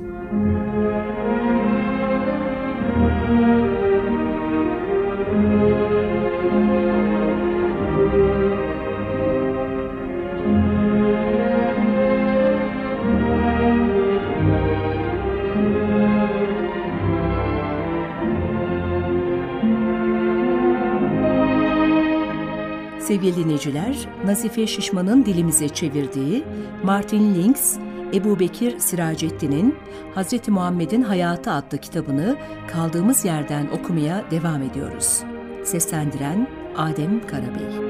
Sevgili dinleyiciler, Nazife Şişman'ın dilimize çevirdiği Martin Links, Ebu Bekir Siracettin'in Hz. Muhammed'in Hayatı adlı kitabını kaldığımız yerden okumaya devam ediyoruz. Seslendiren Adem Karabey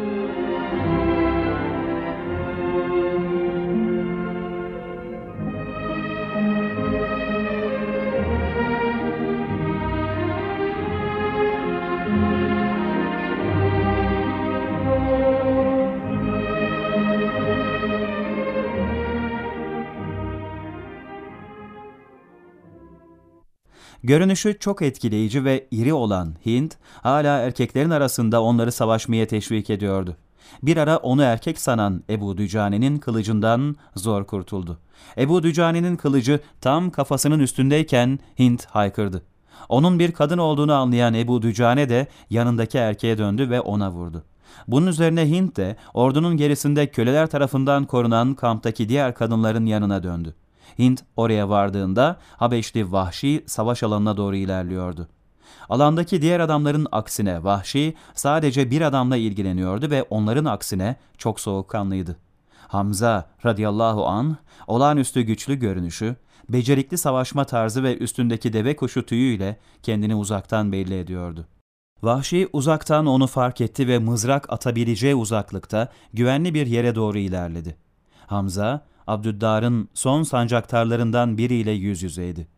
Görünüşü çok etkileyici ve iri olan Hint, hala erkeklerin arasında onları savaşmaya teşvik ediyordu. Bir ara onu erkek sanan Ebu Dücane'nin kılıcından zor kurtuldu. Ebu Dücane'nin kılıcı tam kafasının üstündeyken Hint haykırdı. Onun bir kadın olduğunu anlayan Ebu Dücane de yanındaki erkeğe döndü ve ona vurdu. Bunun üzerine Hint de ordunun gerisinde köleler tarafından korunan kamptaki diğer kadınların yanına döndü. Hint oraya vardığında Habeşli Vahşi savaş alanına doğru ilerliyordu. Alandaki diğer adamların aksine Vahşi sadece bir adamla ilgileniyordu ve onların aksine çok soğukkanlıydı. Hamza radıyallahu an olağanüstü güçlü görünüşü, becerikli savaşma tarzı ve üstündeki deve kuşu tüyüyle kendini uzaktan belli ediyordu. Vahşi uzaktan onu fark etti ve mızrak atabileceği uzaklıkta güvenli bir yere doğru ilerledi. Hamza, Abdüddar'ın son sancaktarlarından biriyle yüz yüzeydi.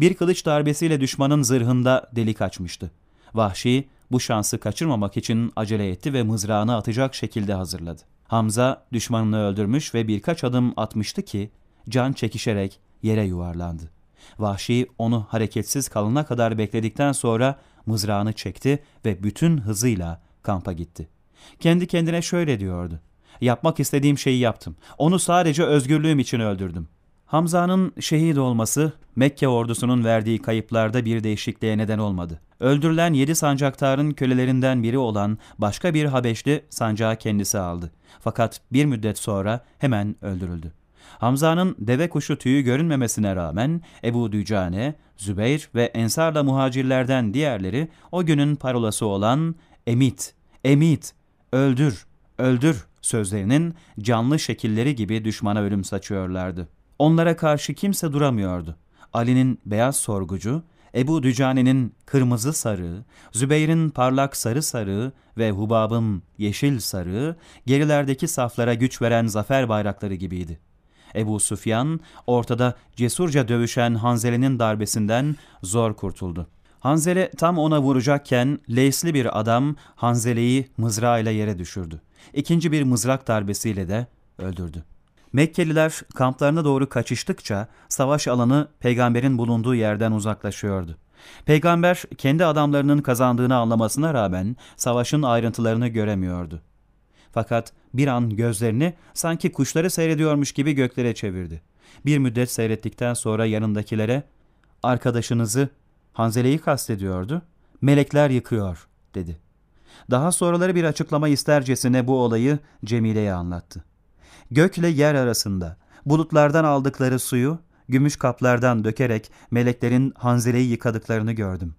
Bir kılıç darbesiyle düşmanın zırhında delik açmıştı. Vahşi bu şansı kaçırmamak için acele etti ve mızrağını atacak şekilde hazırladı. Hamza düşmanını öldürmüş ve birkaç adım atmıştı ki can çekişerek yere yuvarlandı. Vahşi onu hareketsiz kalana kadar bekledikten sonra mızrağını çekti ve bütün hızıyla kampa gitti. Kendi kendine şöyle diyordu. Yapmak istediğim şeyi yaptım. Onu sadece özgürlüğüm için öldürdüm. Hamza'nın şehit olması Mekke ordusunun verdiği kayıplarda bir değişikliğe neden olmadı. Öldürülen yedi sancaktarın kölelerinden biri olan başka bir Habeşli sancağı kendisi aldı. Fakat bir müddet sonra hemen öldürüldü. Hamza'nın deve kuşu tüyü görünmemesine rağmen Ebu Dücane, Zübeyr ve Ensar'la muhacirlerden diğerleri o günün parolası olan Emit, Emit, öldür, öldür sözlerinin canlı şekilleri gibi düşmana ölüm saçıyorlardı. Onlara karşı kimse duramıyordu. Ali'nin beyaz sorgucu, Ebu Dücane'nin kırmızı sarı, Zübeyir'in parlak sarı sarı ve Hubab'ın yeşil sarı, gerilerdeki saflara güç veren zafer bayrakları gibiydi. Ebu Süfyan, ortada cesurca dövüşen Hanzele'nin darbesinden zor kurtuldu. Hanzele tam ona vuracakken leysli bir adam Hanzele'yi mızrağıyla yere düşürdü. İkinci bir mızrak darbesiyle de öldürdü. Mekkeliler kamplarına doğru kaçıştıkça savaş alanı peygamberin bulunduğu yerden uzaklaşıyordu. Peygamber kendi adamlarının kazandığını anlamasına rağmen savaşın ayrıntılarını göremiyordu. Fakat bir an gözlerini sanki kuşları seyrediyormuş gibi göklere çevirdi. Bir müddet seyrettikten sonra yanındakilere arkadaşınızı Hanzele'yi kastediyordu. Melekler yıkıyor dedi. Daha sonraları bir açıklama istercesine bu olayı Cemile'ye anlattı. Gökle yer arasında bulutlardan aldıkları suyu gümüş kaplardan dökerek meleklerin Hanzele'yi yıkadıklarını gördüm.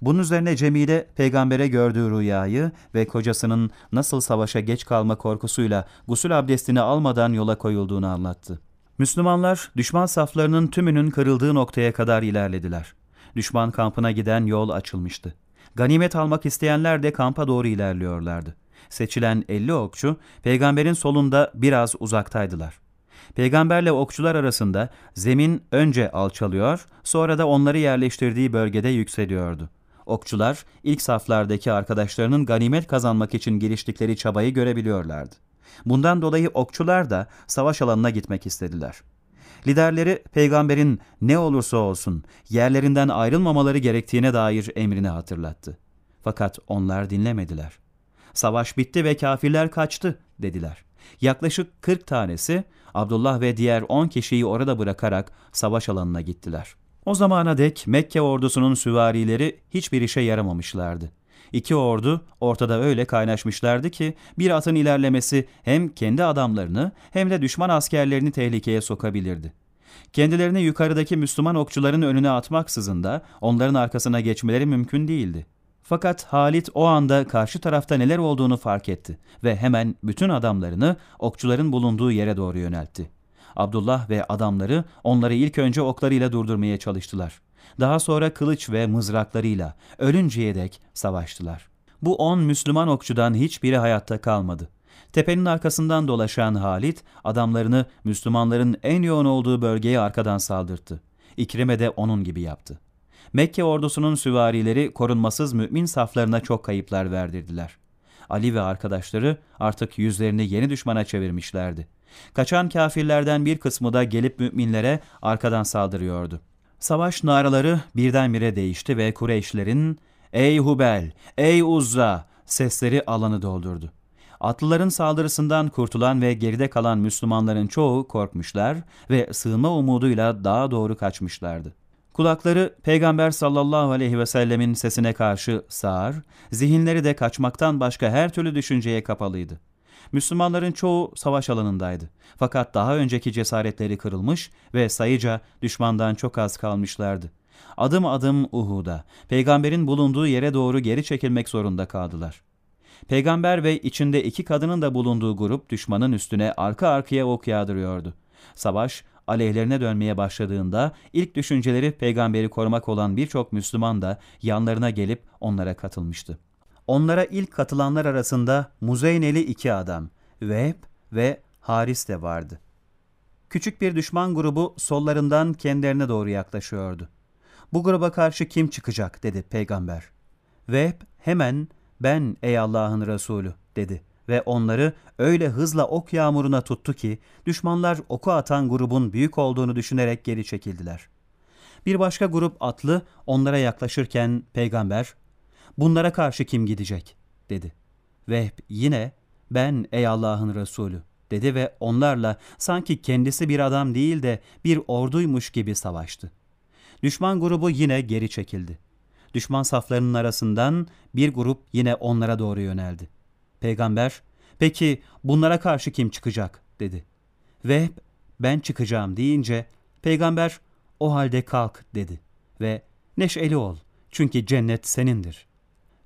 Bunun üzerine Cemile peygambere gördüğü rüyayı ve kocasının nasıl savaşa geç kalma korkusuyla gusül abdestini almadan yola koyulduğunu anlattı. Müslümanlar düşman saflarının tümünün kırıldığı noktaya kadar ilerlediler. Düşman kampına giden yol açılmıştı. Ganimet almak isteyenler de kampa doğru ilerliyorlardı. Seçilen 50 okçu peygamberin solunda biraz uzaktaydılar. Peygamberle okçular arasında zemin önce alçalıyor, sonra da onları yerleştirdiği bölgede yükseliyordu. Okçular ilk saflardaki arkadaşlarının ganimet kazanmak için giriştikleri çabayı görebiliyorlardı. Bundan dolayı okçular da savaş alanına gitmek istediler. Liderleri peygamberin ne olursa olsun yerlerinden ayrılmamaları gerektiğine dair emrini hatırlattı. Fakat onlar dinlemediler. Savaş bitti ve kafirler kaçtı dediler. Yaklaşık 40 tanesi Abdullah ve diğer 10 kişiyi orada bırakarak savaş alanına gittiler. O zamana dek Mekke ordusunun süvarileri hiçbir işe yaramamışlardı. İki ordu ortada öyle kaynaşmışlardı ki bir atın ilerlemesi hem kendi adamlarını hem de düşman askerlerini tehlikeye sokabilirdi. Kendilerini yukarıdaki Müslüman okçuların önüne atmaksızın da onların arkasına geçmeleri mümkün değildi. Fakat Halit o anda karşı tarafta neler olduğunu fark etti ve hemen bütün adamlarını okçuların bulunduğu yere doğru yöneltti. Abdullah ve adamları onları ilk önce oklarıyla durdurmaya çalıştılar. Daha sonra kılıç ve mızraklarıyla ölünceye dek savaştılar. Bu on Müslüman okçudan hiçbiri hayatta kalmadı. Tepenin arkasından dolaşan Halit, adamlarını Müslümanların en yoğun olduğu bölgeye arkadan saldırttı. İkrime de onun gibi yaptı. Mekke ordusunun süvarileri korunmasız mümin saflarına çok kayıplar verdirdiler. Ali ve arkadaşları artık yüzlerini yeni düşmana çevirmişlerdi. Kaçan kafirlerden bir kısmı da gelip müminlere arkadan saldırıyordu. Savaş naraları birdenbire değişti ve Kureyşlerin ''Ey Hubel, ey Uzza!'' sesleri alanı doldurdu. Atlıların saldırısından kurtulan ve geride kalan Müslümanların çoğu korkmuşlar ve sığınma umuduyla daha doğru kaçmışlardı. Kulakları Peygamber sallallahu aleyhi ve sellemin sesine karşı sağır, zihinleri de kaçmaktan başka her türlü düşünceye kapalıydı. Müslümanların çoğu savaş alanındaydı. Fakat daha önceki cesaretleri kırılmış ve sayıca düşmandan çok az kalmışlardı. Adım adım Uhud'a, peygamberin bulunduğu yere doğru geri çekilmek zorunda kaldılar. Peygamber ve içinde iki kadının da bulunduğu grup düşmanın üstüne arka arkaya ok yağdırıyordu. Savaş aleyhlerine dönmeye başladığında ilk düşünceleri peygamberi korumak olan birçok Müslüman da yanlarına gelip onlara katılmıştı. Onlara ilk katılanlar arasında Muzeyneli iki adam, Vehb ve Haris de vardı. Küçük bir düşman grubu sollarından kendilerine doğru yaklaşıyordu. Bu gruba karşı kim çıkacak dedi peygamber. Vehb hemen ben ey Allah'ın Resulü dedi ve onları öyle hızla ok yağmuruna tuttu ki düşmanlar oku atan grubun büyük olduğunu düşünerek geri çekildiler. Bir başka grup atlı onlara yaklaşırken peygamber bunlara karşı kim gidecek dedi. Vehb yine ben ey Allah'ın Resulü dedi ve onlarla sanki kendisi bir adam değil de bir orduymuş gibi savaştı. Düşman grubu yine geri çekildi. Düşman saflarının arasından bir grup yine onlara doğru yöneldi. Peygamber, peki bunlara karşı kim çıkacak dedi. Ve ben çıkacağım deyince peygamber o halde kalk dedi ve neşeli ol çünkü cennet senindir.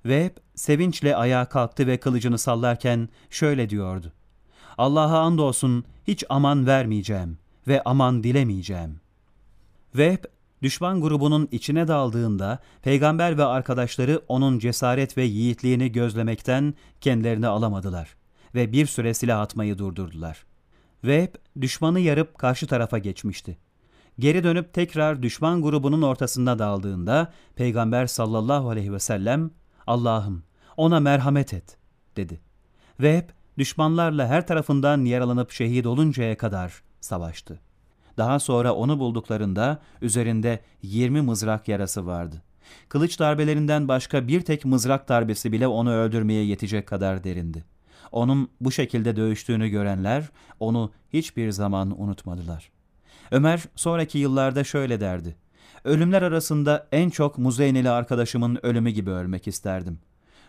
Ve sevinçle ayağa kalktı ve kılıcını sallarken şöyle diyordu. Allah'a andolsun hiç aman vermeyeceğim ve aman dilemeyeceğim. Vehb düşman grubunun içine daldığında peygamber ve arkadaşları onun cesaret ve yiğitliğini gözlemekten kendilerini alamadılar ve bir süre silah atmayı durdurdular. Ve düşmanı yarıp karşı tarafa geçmişti. Geri dönüp tekrar düşman grubunun ortasında daldığında peygamber sallallahu aleyhi ve sellem Allah'ım ona merhamet et dedi. Ve düşmanlarla her tarafından yaralanıp şehit oluncaya kadar savaştı. Daha sonra onu bulduklarında üzerinde 20 mızrak yarası vardı. Kılıç darbelerinden başka bir tek mızrak darbesi bile onu öldürmeye yetecek kadar derindi. Onun bu şekilde dövüştüğünü görenler onu hiçbir zaman unutmadılar. Ömer sonraki yıllarda şöyle derdi. Ölümler arasında en çok Muzeyneli arkadaşımın ölümü gibi ölmek isterdim.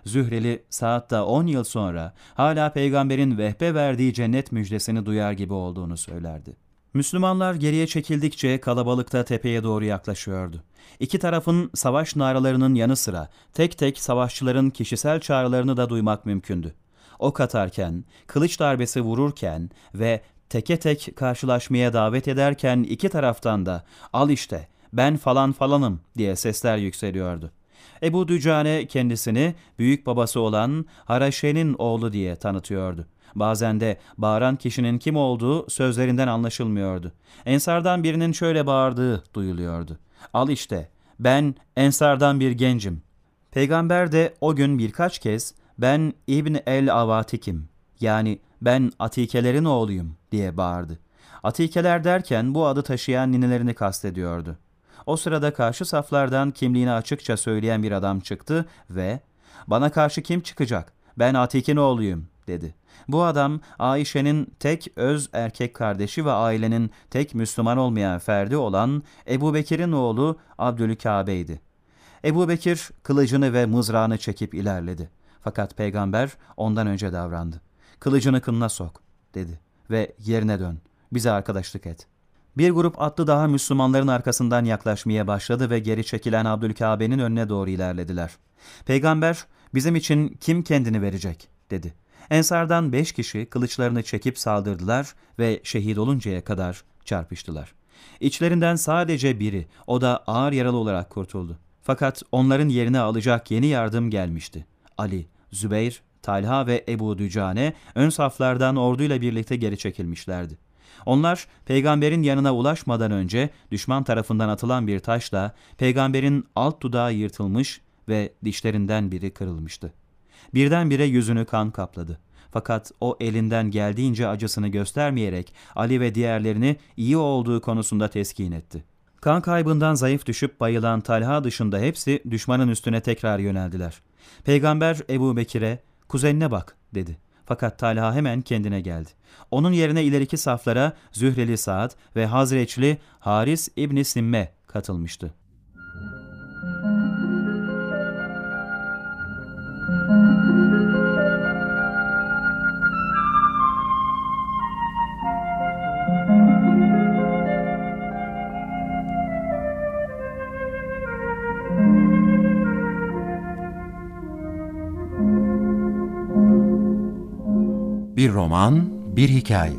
Zühreli saatte 10 yıl sonra hala peygamberin vehbe verdiği cennet müjdesini duyar gibi olduğunu söylerdi. Müslümanlar geriye çekildikçe kalabalıkta tepeye doğru yaklaşıyordu. İki tarafın savaş naralarının yanı sıra tek tek savaşçıların kişisel çağrılarını da duymak mümkündü. Ok atarken, kılıç darbesi vururken ve teke tek karşılaşmaya davet ederken iki taraftan da al işte ben falan falanım diye sesler yükseliyordu. Ebu Dücane kendisini büyük babası olan Haraşe'nin oğlu diye tanıtıyordu. Bazen de bağıran kişinin kim olduğu sözlerinden anlaşılmıyordu. Ensardan birinin şöyle bağırdığı duyuluyordu. Al işte ben Ensardan bir gencim. Peygamber de o gün birkaç kez ben İbn el Avatik'im yani ben Atikelerin oğluyum diye bağırdı. Atikeler derken bu adı taşıyan ninelerini kastediyordu. O sırada karşı saflardan kimliğini açıkça söyleyen bir adam çıktı ve ''Bana karşı kim çıkacak? Ben Atik'in oğluyum.'' dedi. Bu adam Ayşe'nin tek öz erkek kardeşi ve ailenin tek Müslüman olmayan ferdi olan Ebu Bekir'in oğlu Abdülkabe'ydi. Ebu Bekir kılıcını ve mızrağını çekip ilerledi. Fakat peygamber ondan önce davrandı. Kılıcını kınına sok dedi ve yerine dön. Bize arkadaşlık et. Bir grup atlı daha Müslümanların arkasından yaklaşmaya başladı ve geri çekilen Abdülkabe'nin önüne doğru ilerlediler. Peygamber bizim için kim kendini verecek dedi. Ensardan beş kişi kılıçlarını çekip saldırdılar ve şehit oluncaya kadar çarpıştılar. İçlerinden sadece biri, o da ağır yaralı olarak kurtuldu. Fakat onların yerine alacak yeni yardım gelmişti. Ali, Zübeyir, Talha ve Ebu Dücane ön saflardan orduyla birlikte geri çekilmişlerdi. Onlar peygamberin yanına ulaşmadan önce düşman tarafından atılan bir taşla peygamberin alt dudağı yırtılmış ve dişlerinden biri kırılmıştı. Birdenbire yüzünü kan kapladı. Fakat o elinden geldiğince acısını göstermeyerek Ali ve diğerlerini iyi olduğu konusunda teskin etti. Kan kaybından zayıf düşüp bayılan Talha dışında hepsi düşmanın üstüne tekrar yöneldiler. Peygamber Ebu Bekir'e kuzenine bak dedi. Fakat Talha hemen kendine geldi. Onun yerine ileriki saflara Zühreli Saad ve Hazreçli Haris İbni Simme katılmıştı. Bir roman, bir hikaye.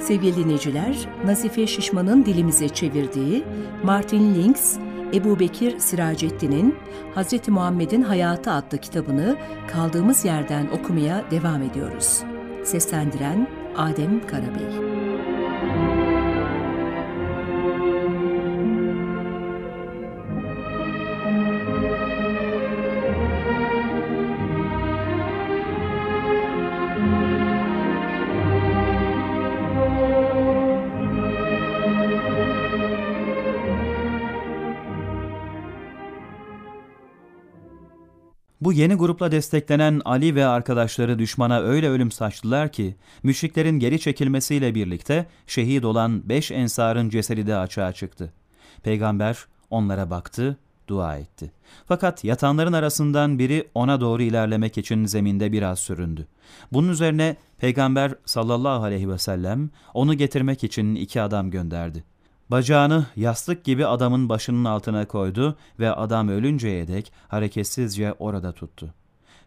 Sevgili dinleyiciler, Nazife Şişman'ın dilimize çevirdiği Martin Links, Ebu Bekir Siracettin'in Hz. Muhammed'in Hayatı adlı kitabını kaldığımız yerden okumaya devam ediyoruz. Seslendiren Adem Karabey. Yeni grupla desteklenen Ali ve arkadaşları düşmana öyle ölüm saçtılar ki, müşriklerin geri çekilmesiyle birlikte şehit olan beş ensarın cesedi de açığa çıktı. Peygamber onlara baktı, dua etti. Fakat yatanların arasından biri ona doğru ilerlemek için zeminde biraz süründü. Bunun üzerine Peygamber sallallahu aleyhi ve sellem onu getirmek için iki adam gönderdi. Bacağını yastık gibi adamın başının altına koydu ve adam ölünceye dek hareketsizce orada tuttu.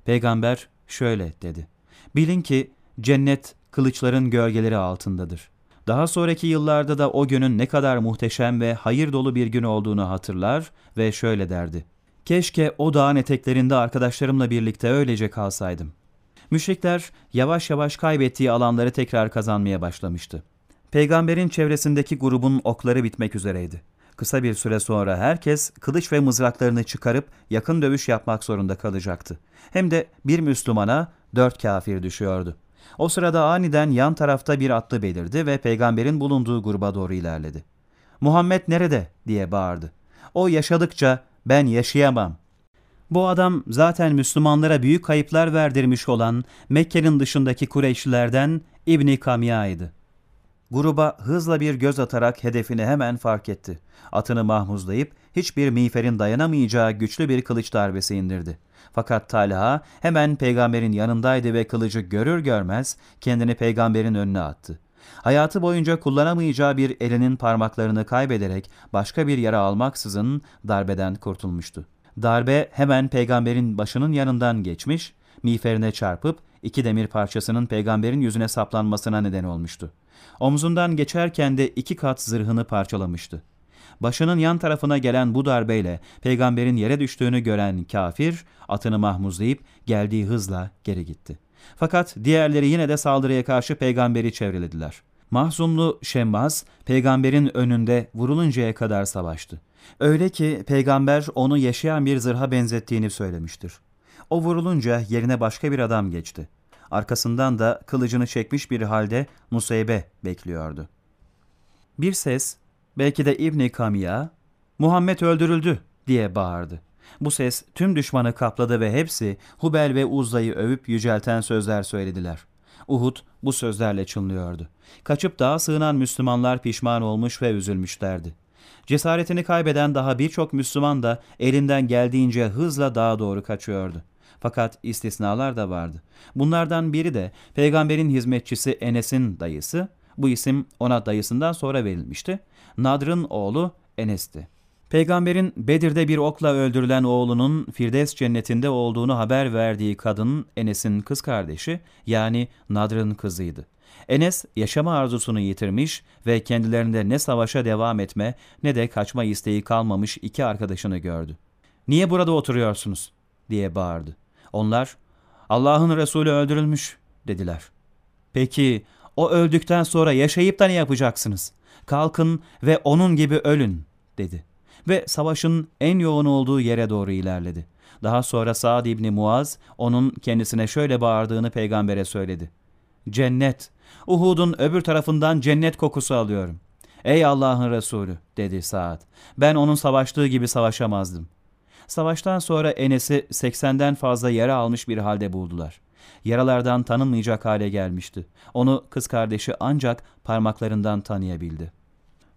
Peygamber şöyle dedi. Bilin ki cennet kılıçların gölgeleri altındadır. Daha sonraki yıllarda da o günün ne kadar muhteşem ve hayır dolu bir gün olduğunu hatırlar ve şöyle derdi. Keşke o dağın eteklerinde arkadaşlarımla birlikte öylece kalsaydım. Müşrikler yavaş yavaş kaybettiği alanları tekrar kazanmaya başlamıştı. Peygamberin çevresindeki grubun okları bitmek üzereydi. Kısa bir süre sonra herkes kılıç ve mızraklarını çıkarıp yakın dövüş yapmak zorunda kalacaktı. Hem de bir Müslümana dört kafir düşüyordu. O sırada aniden yan tarafta bir atlı belirdi ve peygamberin bulunduğu gruba doğru ilerledi. Muhammed nerede diye bağırdı. O yaşadıkça ben yaşayamam. Bu adam zaten Müslümanlara büyük kayıplar verdirmiş olan Mekke'nin dışındaki Kureyşlilerden İbni Kamya'ydı. Gruba hızla bir göz atarak hedefini hemen fark etti. Atını mahmuzlayıp hiçbir miğferin dayanamayacağı güçlü bir kılıç darbesi indirdi. Fakat Talha hemen peygamberin yanındaydı ve kılıcı görür görmez kendini peygamberin önüne attı. Hayatı boyunca kullanamayacağı bir elinin parmaklarını kaybederek başka bir yara almaksızın darbeden kurtulmuştu. Darbe hemen peygamberin başının yanından geçmiş, miğferine çarpıp iki demir parçasının peygamberin yüzüne saplanmasına neden olmuştu. Omzundan geçerken de iki kat zırhını parçalamıştı. Başının yan tarafına gelen bu darbeyle peygamberin yere düştüğünü gören kafir atını mahmuzlayıp geldiği hızla geri gitti. Fakat diğerleri yine de saldırıya karşı peygamberi çevrelediler. Mahzumlu Şemmaz peygamberin önünde vuruluncaya kadar savaştı. Öyle ki peygamber onu yaşayan bir zırha benzettiğini söylemiştir. O vurulunca yerine başka bir adam geçti. Arkasından da kılıcını çekmiş bir halde Nuseybe bekliyordu. Bir ses, belki de İbni Kamiya, Muhammed öldürüldü diye bağırdı. Bu ses tüm düşmanı kapladı ve hepsi Hubel ve Uzza'yı övüp yücelten sözler söylediler. Uhud bu sözlerle çınlıyordu. Kaçıp dağa sığınan Müslümanlar pişman olmuş ve üzülmüşlerdi. Cesaretini kaybeden daha birçok Müslüman da elinden geldiğince hızla dağa doğru kaçıyordu. Fakat istisnalar da vardı. Bunlardan biri de peygamberin hizmetçisi Enes'in dayısı, Bu isim ona dayısından sonra verilmişti. Nadr'ın oğlu Enes'ti. Peygamberin Bedir'de bir okla öldürülen oğlunun Firdevs cennetinde olduğunu haber verdiği kadın Enes'in kız kardeşi yani Nadr'ın kızıydı. Enes yaşama arzusunu yitirmiş ve kendilerinde ne savaşa devam etme ne de kaçma isteği kalmamış iki arkadaşını gördü. ''Niye burada oturuyorsunuz?'' Diye bağırdı. Onlar ''Allah'ın Resulü öldürülmüş'' dediler. ''Peki o öldükten sonra yaşayıp da ne yapacaksınız? Kalkın ve onun gibi ölün.'' dedi. Ve savaşın en yoğun olduğu yere doğru ilerledi. Daha sonra Sa'd İbni Muaz onun kendisine şöyle bağırdığını peygambere söyledi. Cennet, Uhud'un öbür tarafından cennet kokusu alıyorum. Ey Allah'ın Resulü dedi Sa'd. Ben onun savaştığı gibi savaşamazdım. Savaştan sonra Enes'i 80'den fazla yara almış bir halde buldular. Yaralardan tanınmayacak hale gelmişti. Onu kız kardeşi ancak parmaklarından tanıyabildi.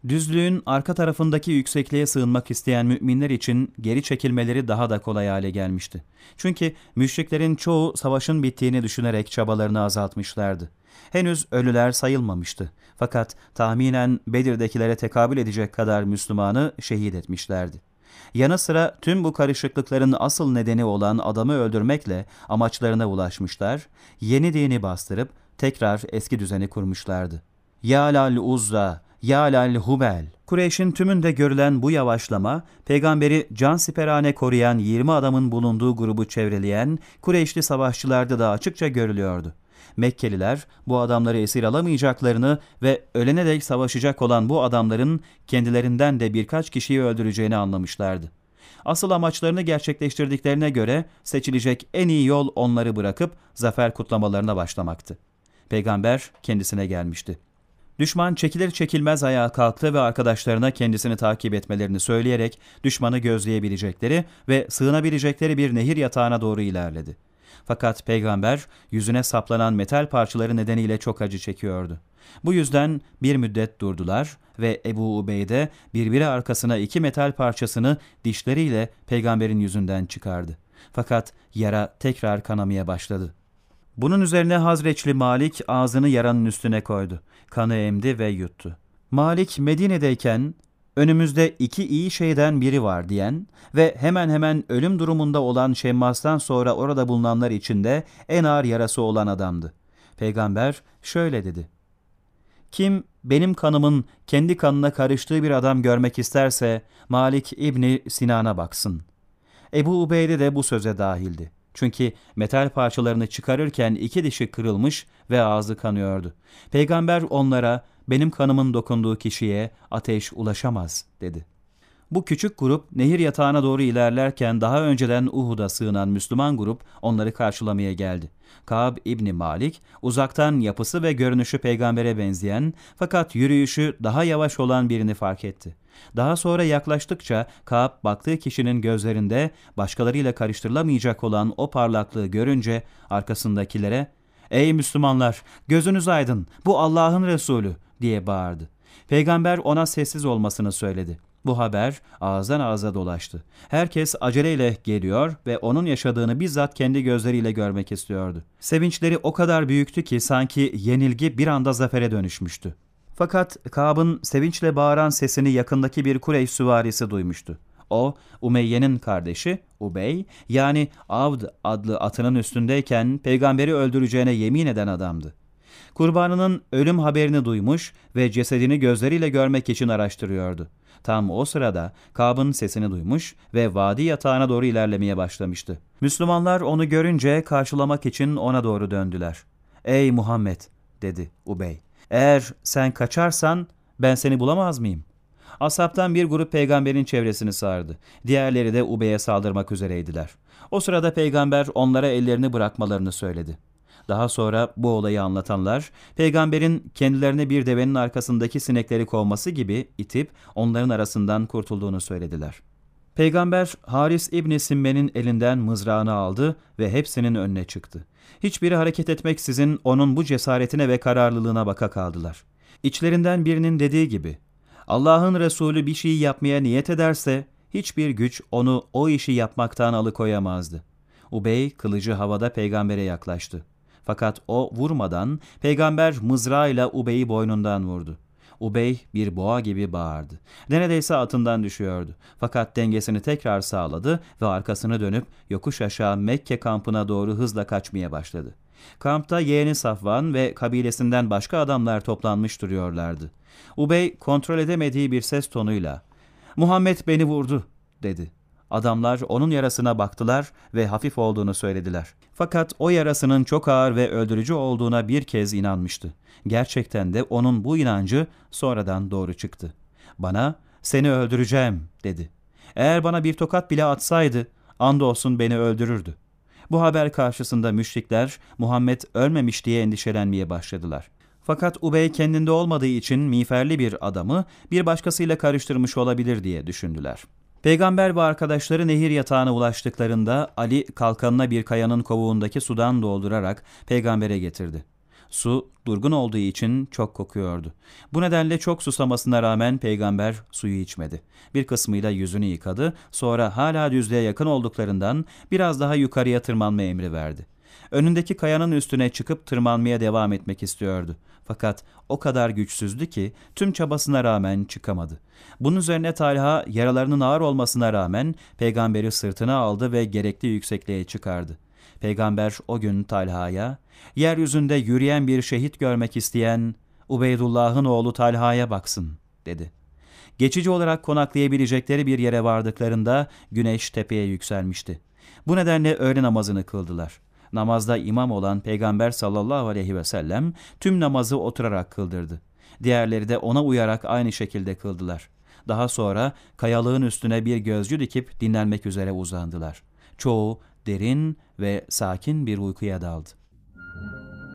Düzlüğün arka tarafındaki yüksekliğe sığınmak isteyen müminler için geri çekilmeleri daha da kolay hale gelmişti. Çünkü müşriklerin çoğu savaşın bittiğini düşünerek çabalarını azaltmışlardı. Henüz ölüler sayılmamıştı. Fakat tahminen Bedir'dekilere tekabül edecek kadar Müslümanı şehit etmişlerdi. Yanı sıra tüm bu karışıklıkların asıl nedeni olan adamı öldürmekle amaçlarına ulaşmışlar, yeni dini bastırıp tekrar eski düzeni kurmuşlardı. Yalal Uzza, Yalal Hubel. Kureyş'in tümünde görülen bu yavaşlama, peygamberi can siperhane koruyan 20 adamın bulunduğu grubu çevreleyen Kureyşli savaşçılarda da açıkça görülüyordu. Mekkeliler bu adamları esir alamayacaklarını ve ölene dek savaşacak olan bu adamların kendilerinden de birkaç kişiyi öldüreceğini anlamışlardı. Asıl amaçlarını gerçekleştirdiklerine göre seçilecek en iyi yol onları bırakıp zafer kutlamalarına başlamaktı. Peygamber kendisine gelmişti. Düşman çekilir çekilmez ayağa kalktı ve arkadaşlarına kendisini takip etmelerini söyleyerek düşmanı gözleyebilecekleri ve sığınabilecekleri bir nehir yatağına doğru ilerledi. Fakat peygamber yüzüne saplanan metal parçaları nedeniyle çok acı çekiyordu. Bu yüzden bir müddet durdular ve Ebu Ubeyde birbiri arkasına iki metal parçasını dişleriyle peygamberin yüzünden çıkardı. Fakat yara tekrar kanamaya başladı. Bunun üzerine Hazreçli Malik ağzını yaranın üstüne koydu. Kanı emdi ve yuttu. Malik Medine'deyken önümüzde iki iyi şeyden biri var diyen ve hemen hemen ölüm durumunda olan Şemmas'tan sonra orada bulunanlar içinde en ağır yarası olan adamdı. Peygamber şöyle dedi. Kim benim kanımın kendi kanına karıştığı bir adam görmek isterse Malik İbni Sinan'a baksın. Ebu Ubeyde de bu söze dahildi. Çünkü metal parçalarını çıkarırken iki dişi kırılmış ve ağzı kanıyordu. Peygamber onlara benim kanımın dokunduğu kişiye ateş ulaşamaz dedi. Bu küçük grup nehir yatağına doğru ilerlerken daha önceden Uhud'a sığınan Müslüman grup onları karşılamaya geldi. Kaab İbni Malik uzaktan yapısı ve görünüşü peygambere benzeyen fakat yürüyüşü daha yavaş olan birini fark etti. Daha sonra yaklaştıkça Kaab baktığı kişinin gözlerinde başkalarıyla karıştırılamayacak olan o parlaklığı görünce arkasındakilere ''Ey Müslümanlar gözünüz aydın bu Allah'ın Resulü'' diye bağırdı. Peygamber ona sessiz olmasını söyledi. Bu haber ağızdan ağza dolaştı. Herkes aceleyle geliyor ve onun yaşadığını bizzat kendi gözleriyle görmek istiyordu. Sevinçleri o kadar büyüktü ki sanki yenilgi bir anda zafere dönüşmüştü. Fakat Kaab'ın sevinçle bağıran sesini yakındaki bir Kureyş süvarisi duymuştu. O, Umeyye'nin kardeşi Ubey, yani Avd adlı atının üstündeyken peygamberi öldüreceğine yemin eden adamdı. Kurbanının ölüm haberini duymuş ve cesedini gözleriyle görmek için araştırıyordu. Tam o sırada Kab'ın sesini duymuş ve vadi yatağına doğru ilerlemeye başlamıştı. Müslümanlar onu görünce karşılamak için ona doğru döndüler. ''Ey Muhammed'' dedi Ubey. ''Eğer sen kaçarsan ben seni bulamaz mıyım?'' Asaptan bir grup peygamberin çevresini sardı. Diğerleri de Ubey'e saldırmak üzereydiler. O sırada peygamber onlara ellerini bırakmalarını söyledi. Daha sonra bu olayı anlatanlar, peygamberin kendilerine bir devenin arkasındaki sinekleri kovması gibi itip onların arasından kurtulduğunu söylediler. Peygamber Haris İbni Simme'nin elinden mızrağını aldı ve hepsinin önüne çıktı. Hiçbiri hareket etmeksizin onun bu cesaretine ve kararlılığına baka kaldılar. İçlerinden birinin dediği gibi, Allah'ın Resulü bir şeyi yapmaya niyet ederse, hiçbir güç onu o işi yapmaktan alıkoyamazdı. Ubey kılıcı havada peygambere yaklaştı. Fakat o vurmadan peygamber mızrağıyla Ubey'i boynundan vurdu. Ubey bir boğa gibi bağırdı. Neredeyse atından düşüyordu. Fakat dengesini tekrar sağladı ve arkasını dönüp yokuş aşağı Mekke kampına doğru hızla kaçmaya başladı. Kampta yeğeni Safvan ve kabilesinden başka adamlar toplanmış duruyorlardı. Ubey kontrol edemediği bir ses tonuyla ''Muhammed beni vurdu.'' dedi. Adamlar onun yarasına baktılar ve hafif olduğunu söylediler. Fakat o yarasının çok ağır ve öldürücü olduğuna bir kez inanmıştı. Gerçekten de onun bu inancı sonradan doğru çıktı. Bana seni öldüreceğim dedi. Eğer bana bir tokat bile atsaydı andolsun beni öldürürdü. Bu haber karşısında müşrikler Muhammed ölmemiş diye endişelenmeye başladılar. Fakat Ubey kendinde olmadığı için miğferli bir adamı bir başkasıyla karıştırmış olabilir diye düşündüler. Peygamber ve arkadaşları nehir yatağına ulaştıklarında Ali kalkanına bir kayanın kovuğundaki sudan doldurarak peygambere getirdi. Su durgun olduğu için çok kokuyordu. Bu nedenle çok susamasına rağmen peygamber suyu içmedi. Bir kısmıyla yüzünü yıkadı, sonra hala düzlüğe yakın olduklarından biraz daha yukarıya tırmanma emri verdi. Önündeki kayanın üstüne çıkıp tırmanmaya devam etmek istiyordu. Fakat o kadar güçsüzdü ki tüm çabasına rağmen çıkamadı. Bunun üzerine Talha yaralarının ağır olmasına rağmen peygamberi sırtına aldı ve gerekli yüksekliğe çıkardı. Peygamber o gün Talha'ya, yeryüzünde yürüyen bir şehit görmek isteyen Ubeydullah'ın oğlu Talha'ya baksın, dedi. Geçici olarak konaklayabilecekleri bir yere vardıklarında güneş tepeye yükselmişti. Bu nedenle öğle namazını kıldılar. Namazda imam olan Peygamber sallallahu aleyhi ve sellem tüm namazı oturarak kıldırdı. Diğerleri de ona uyarak aynı şekilde kıldılar. Daha sonra kayalığın üstüne bir gözcü dikip dinlenmek üzere uzandılar. Çoğu derin ve sakin bir uykuya daldı.